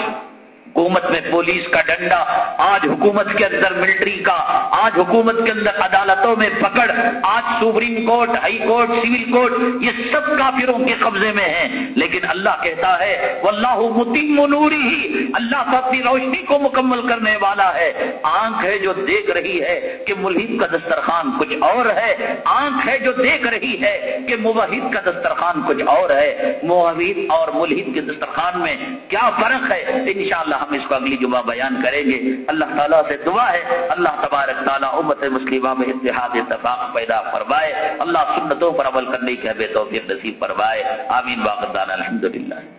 Speaker 2: حکومت میں پولیس کا ڈنڈا آج حکومت کے اندر ملٹری کا آج حکومت کے اندر عدالتوں میں پکڑ آج supreme court high court civil court یہ سب کافروں کے قبضے میں ہیں لیکن اللہ کہتا ہے واللہ اللہ نوری ہی اللہ کا اپنی روشنی کو مکمل کرنے والا ہے آنکھ ہے جو دیکھ رہی ہے کہ ملحد کا دسترخوان کچھ اور ہے آنکھ ہے جو دیکھ رہی ہے کہ موحد کا دسترخوان کچھ اور ہے موحد اور ملحد کے دسترخوان میں کیا فرق ہے ان ہم اس کو اگلی جمعہ بیان کریں گے اللہ تعالیٰ سے دعا ہے اللہ تبارک تعالیٰ امت مسلمہ میں اتحاد اتفاق پیدا فرمائے اللہ سنتوں پر عمل کرنے کی ہمیں توفیق نصیب فرمائے آمین باقی الحمدللہ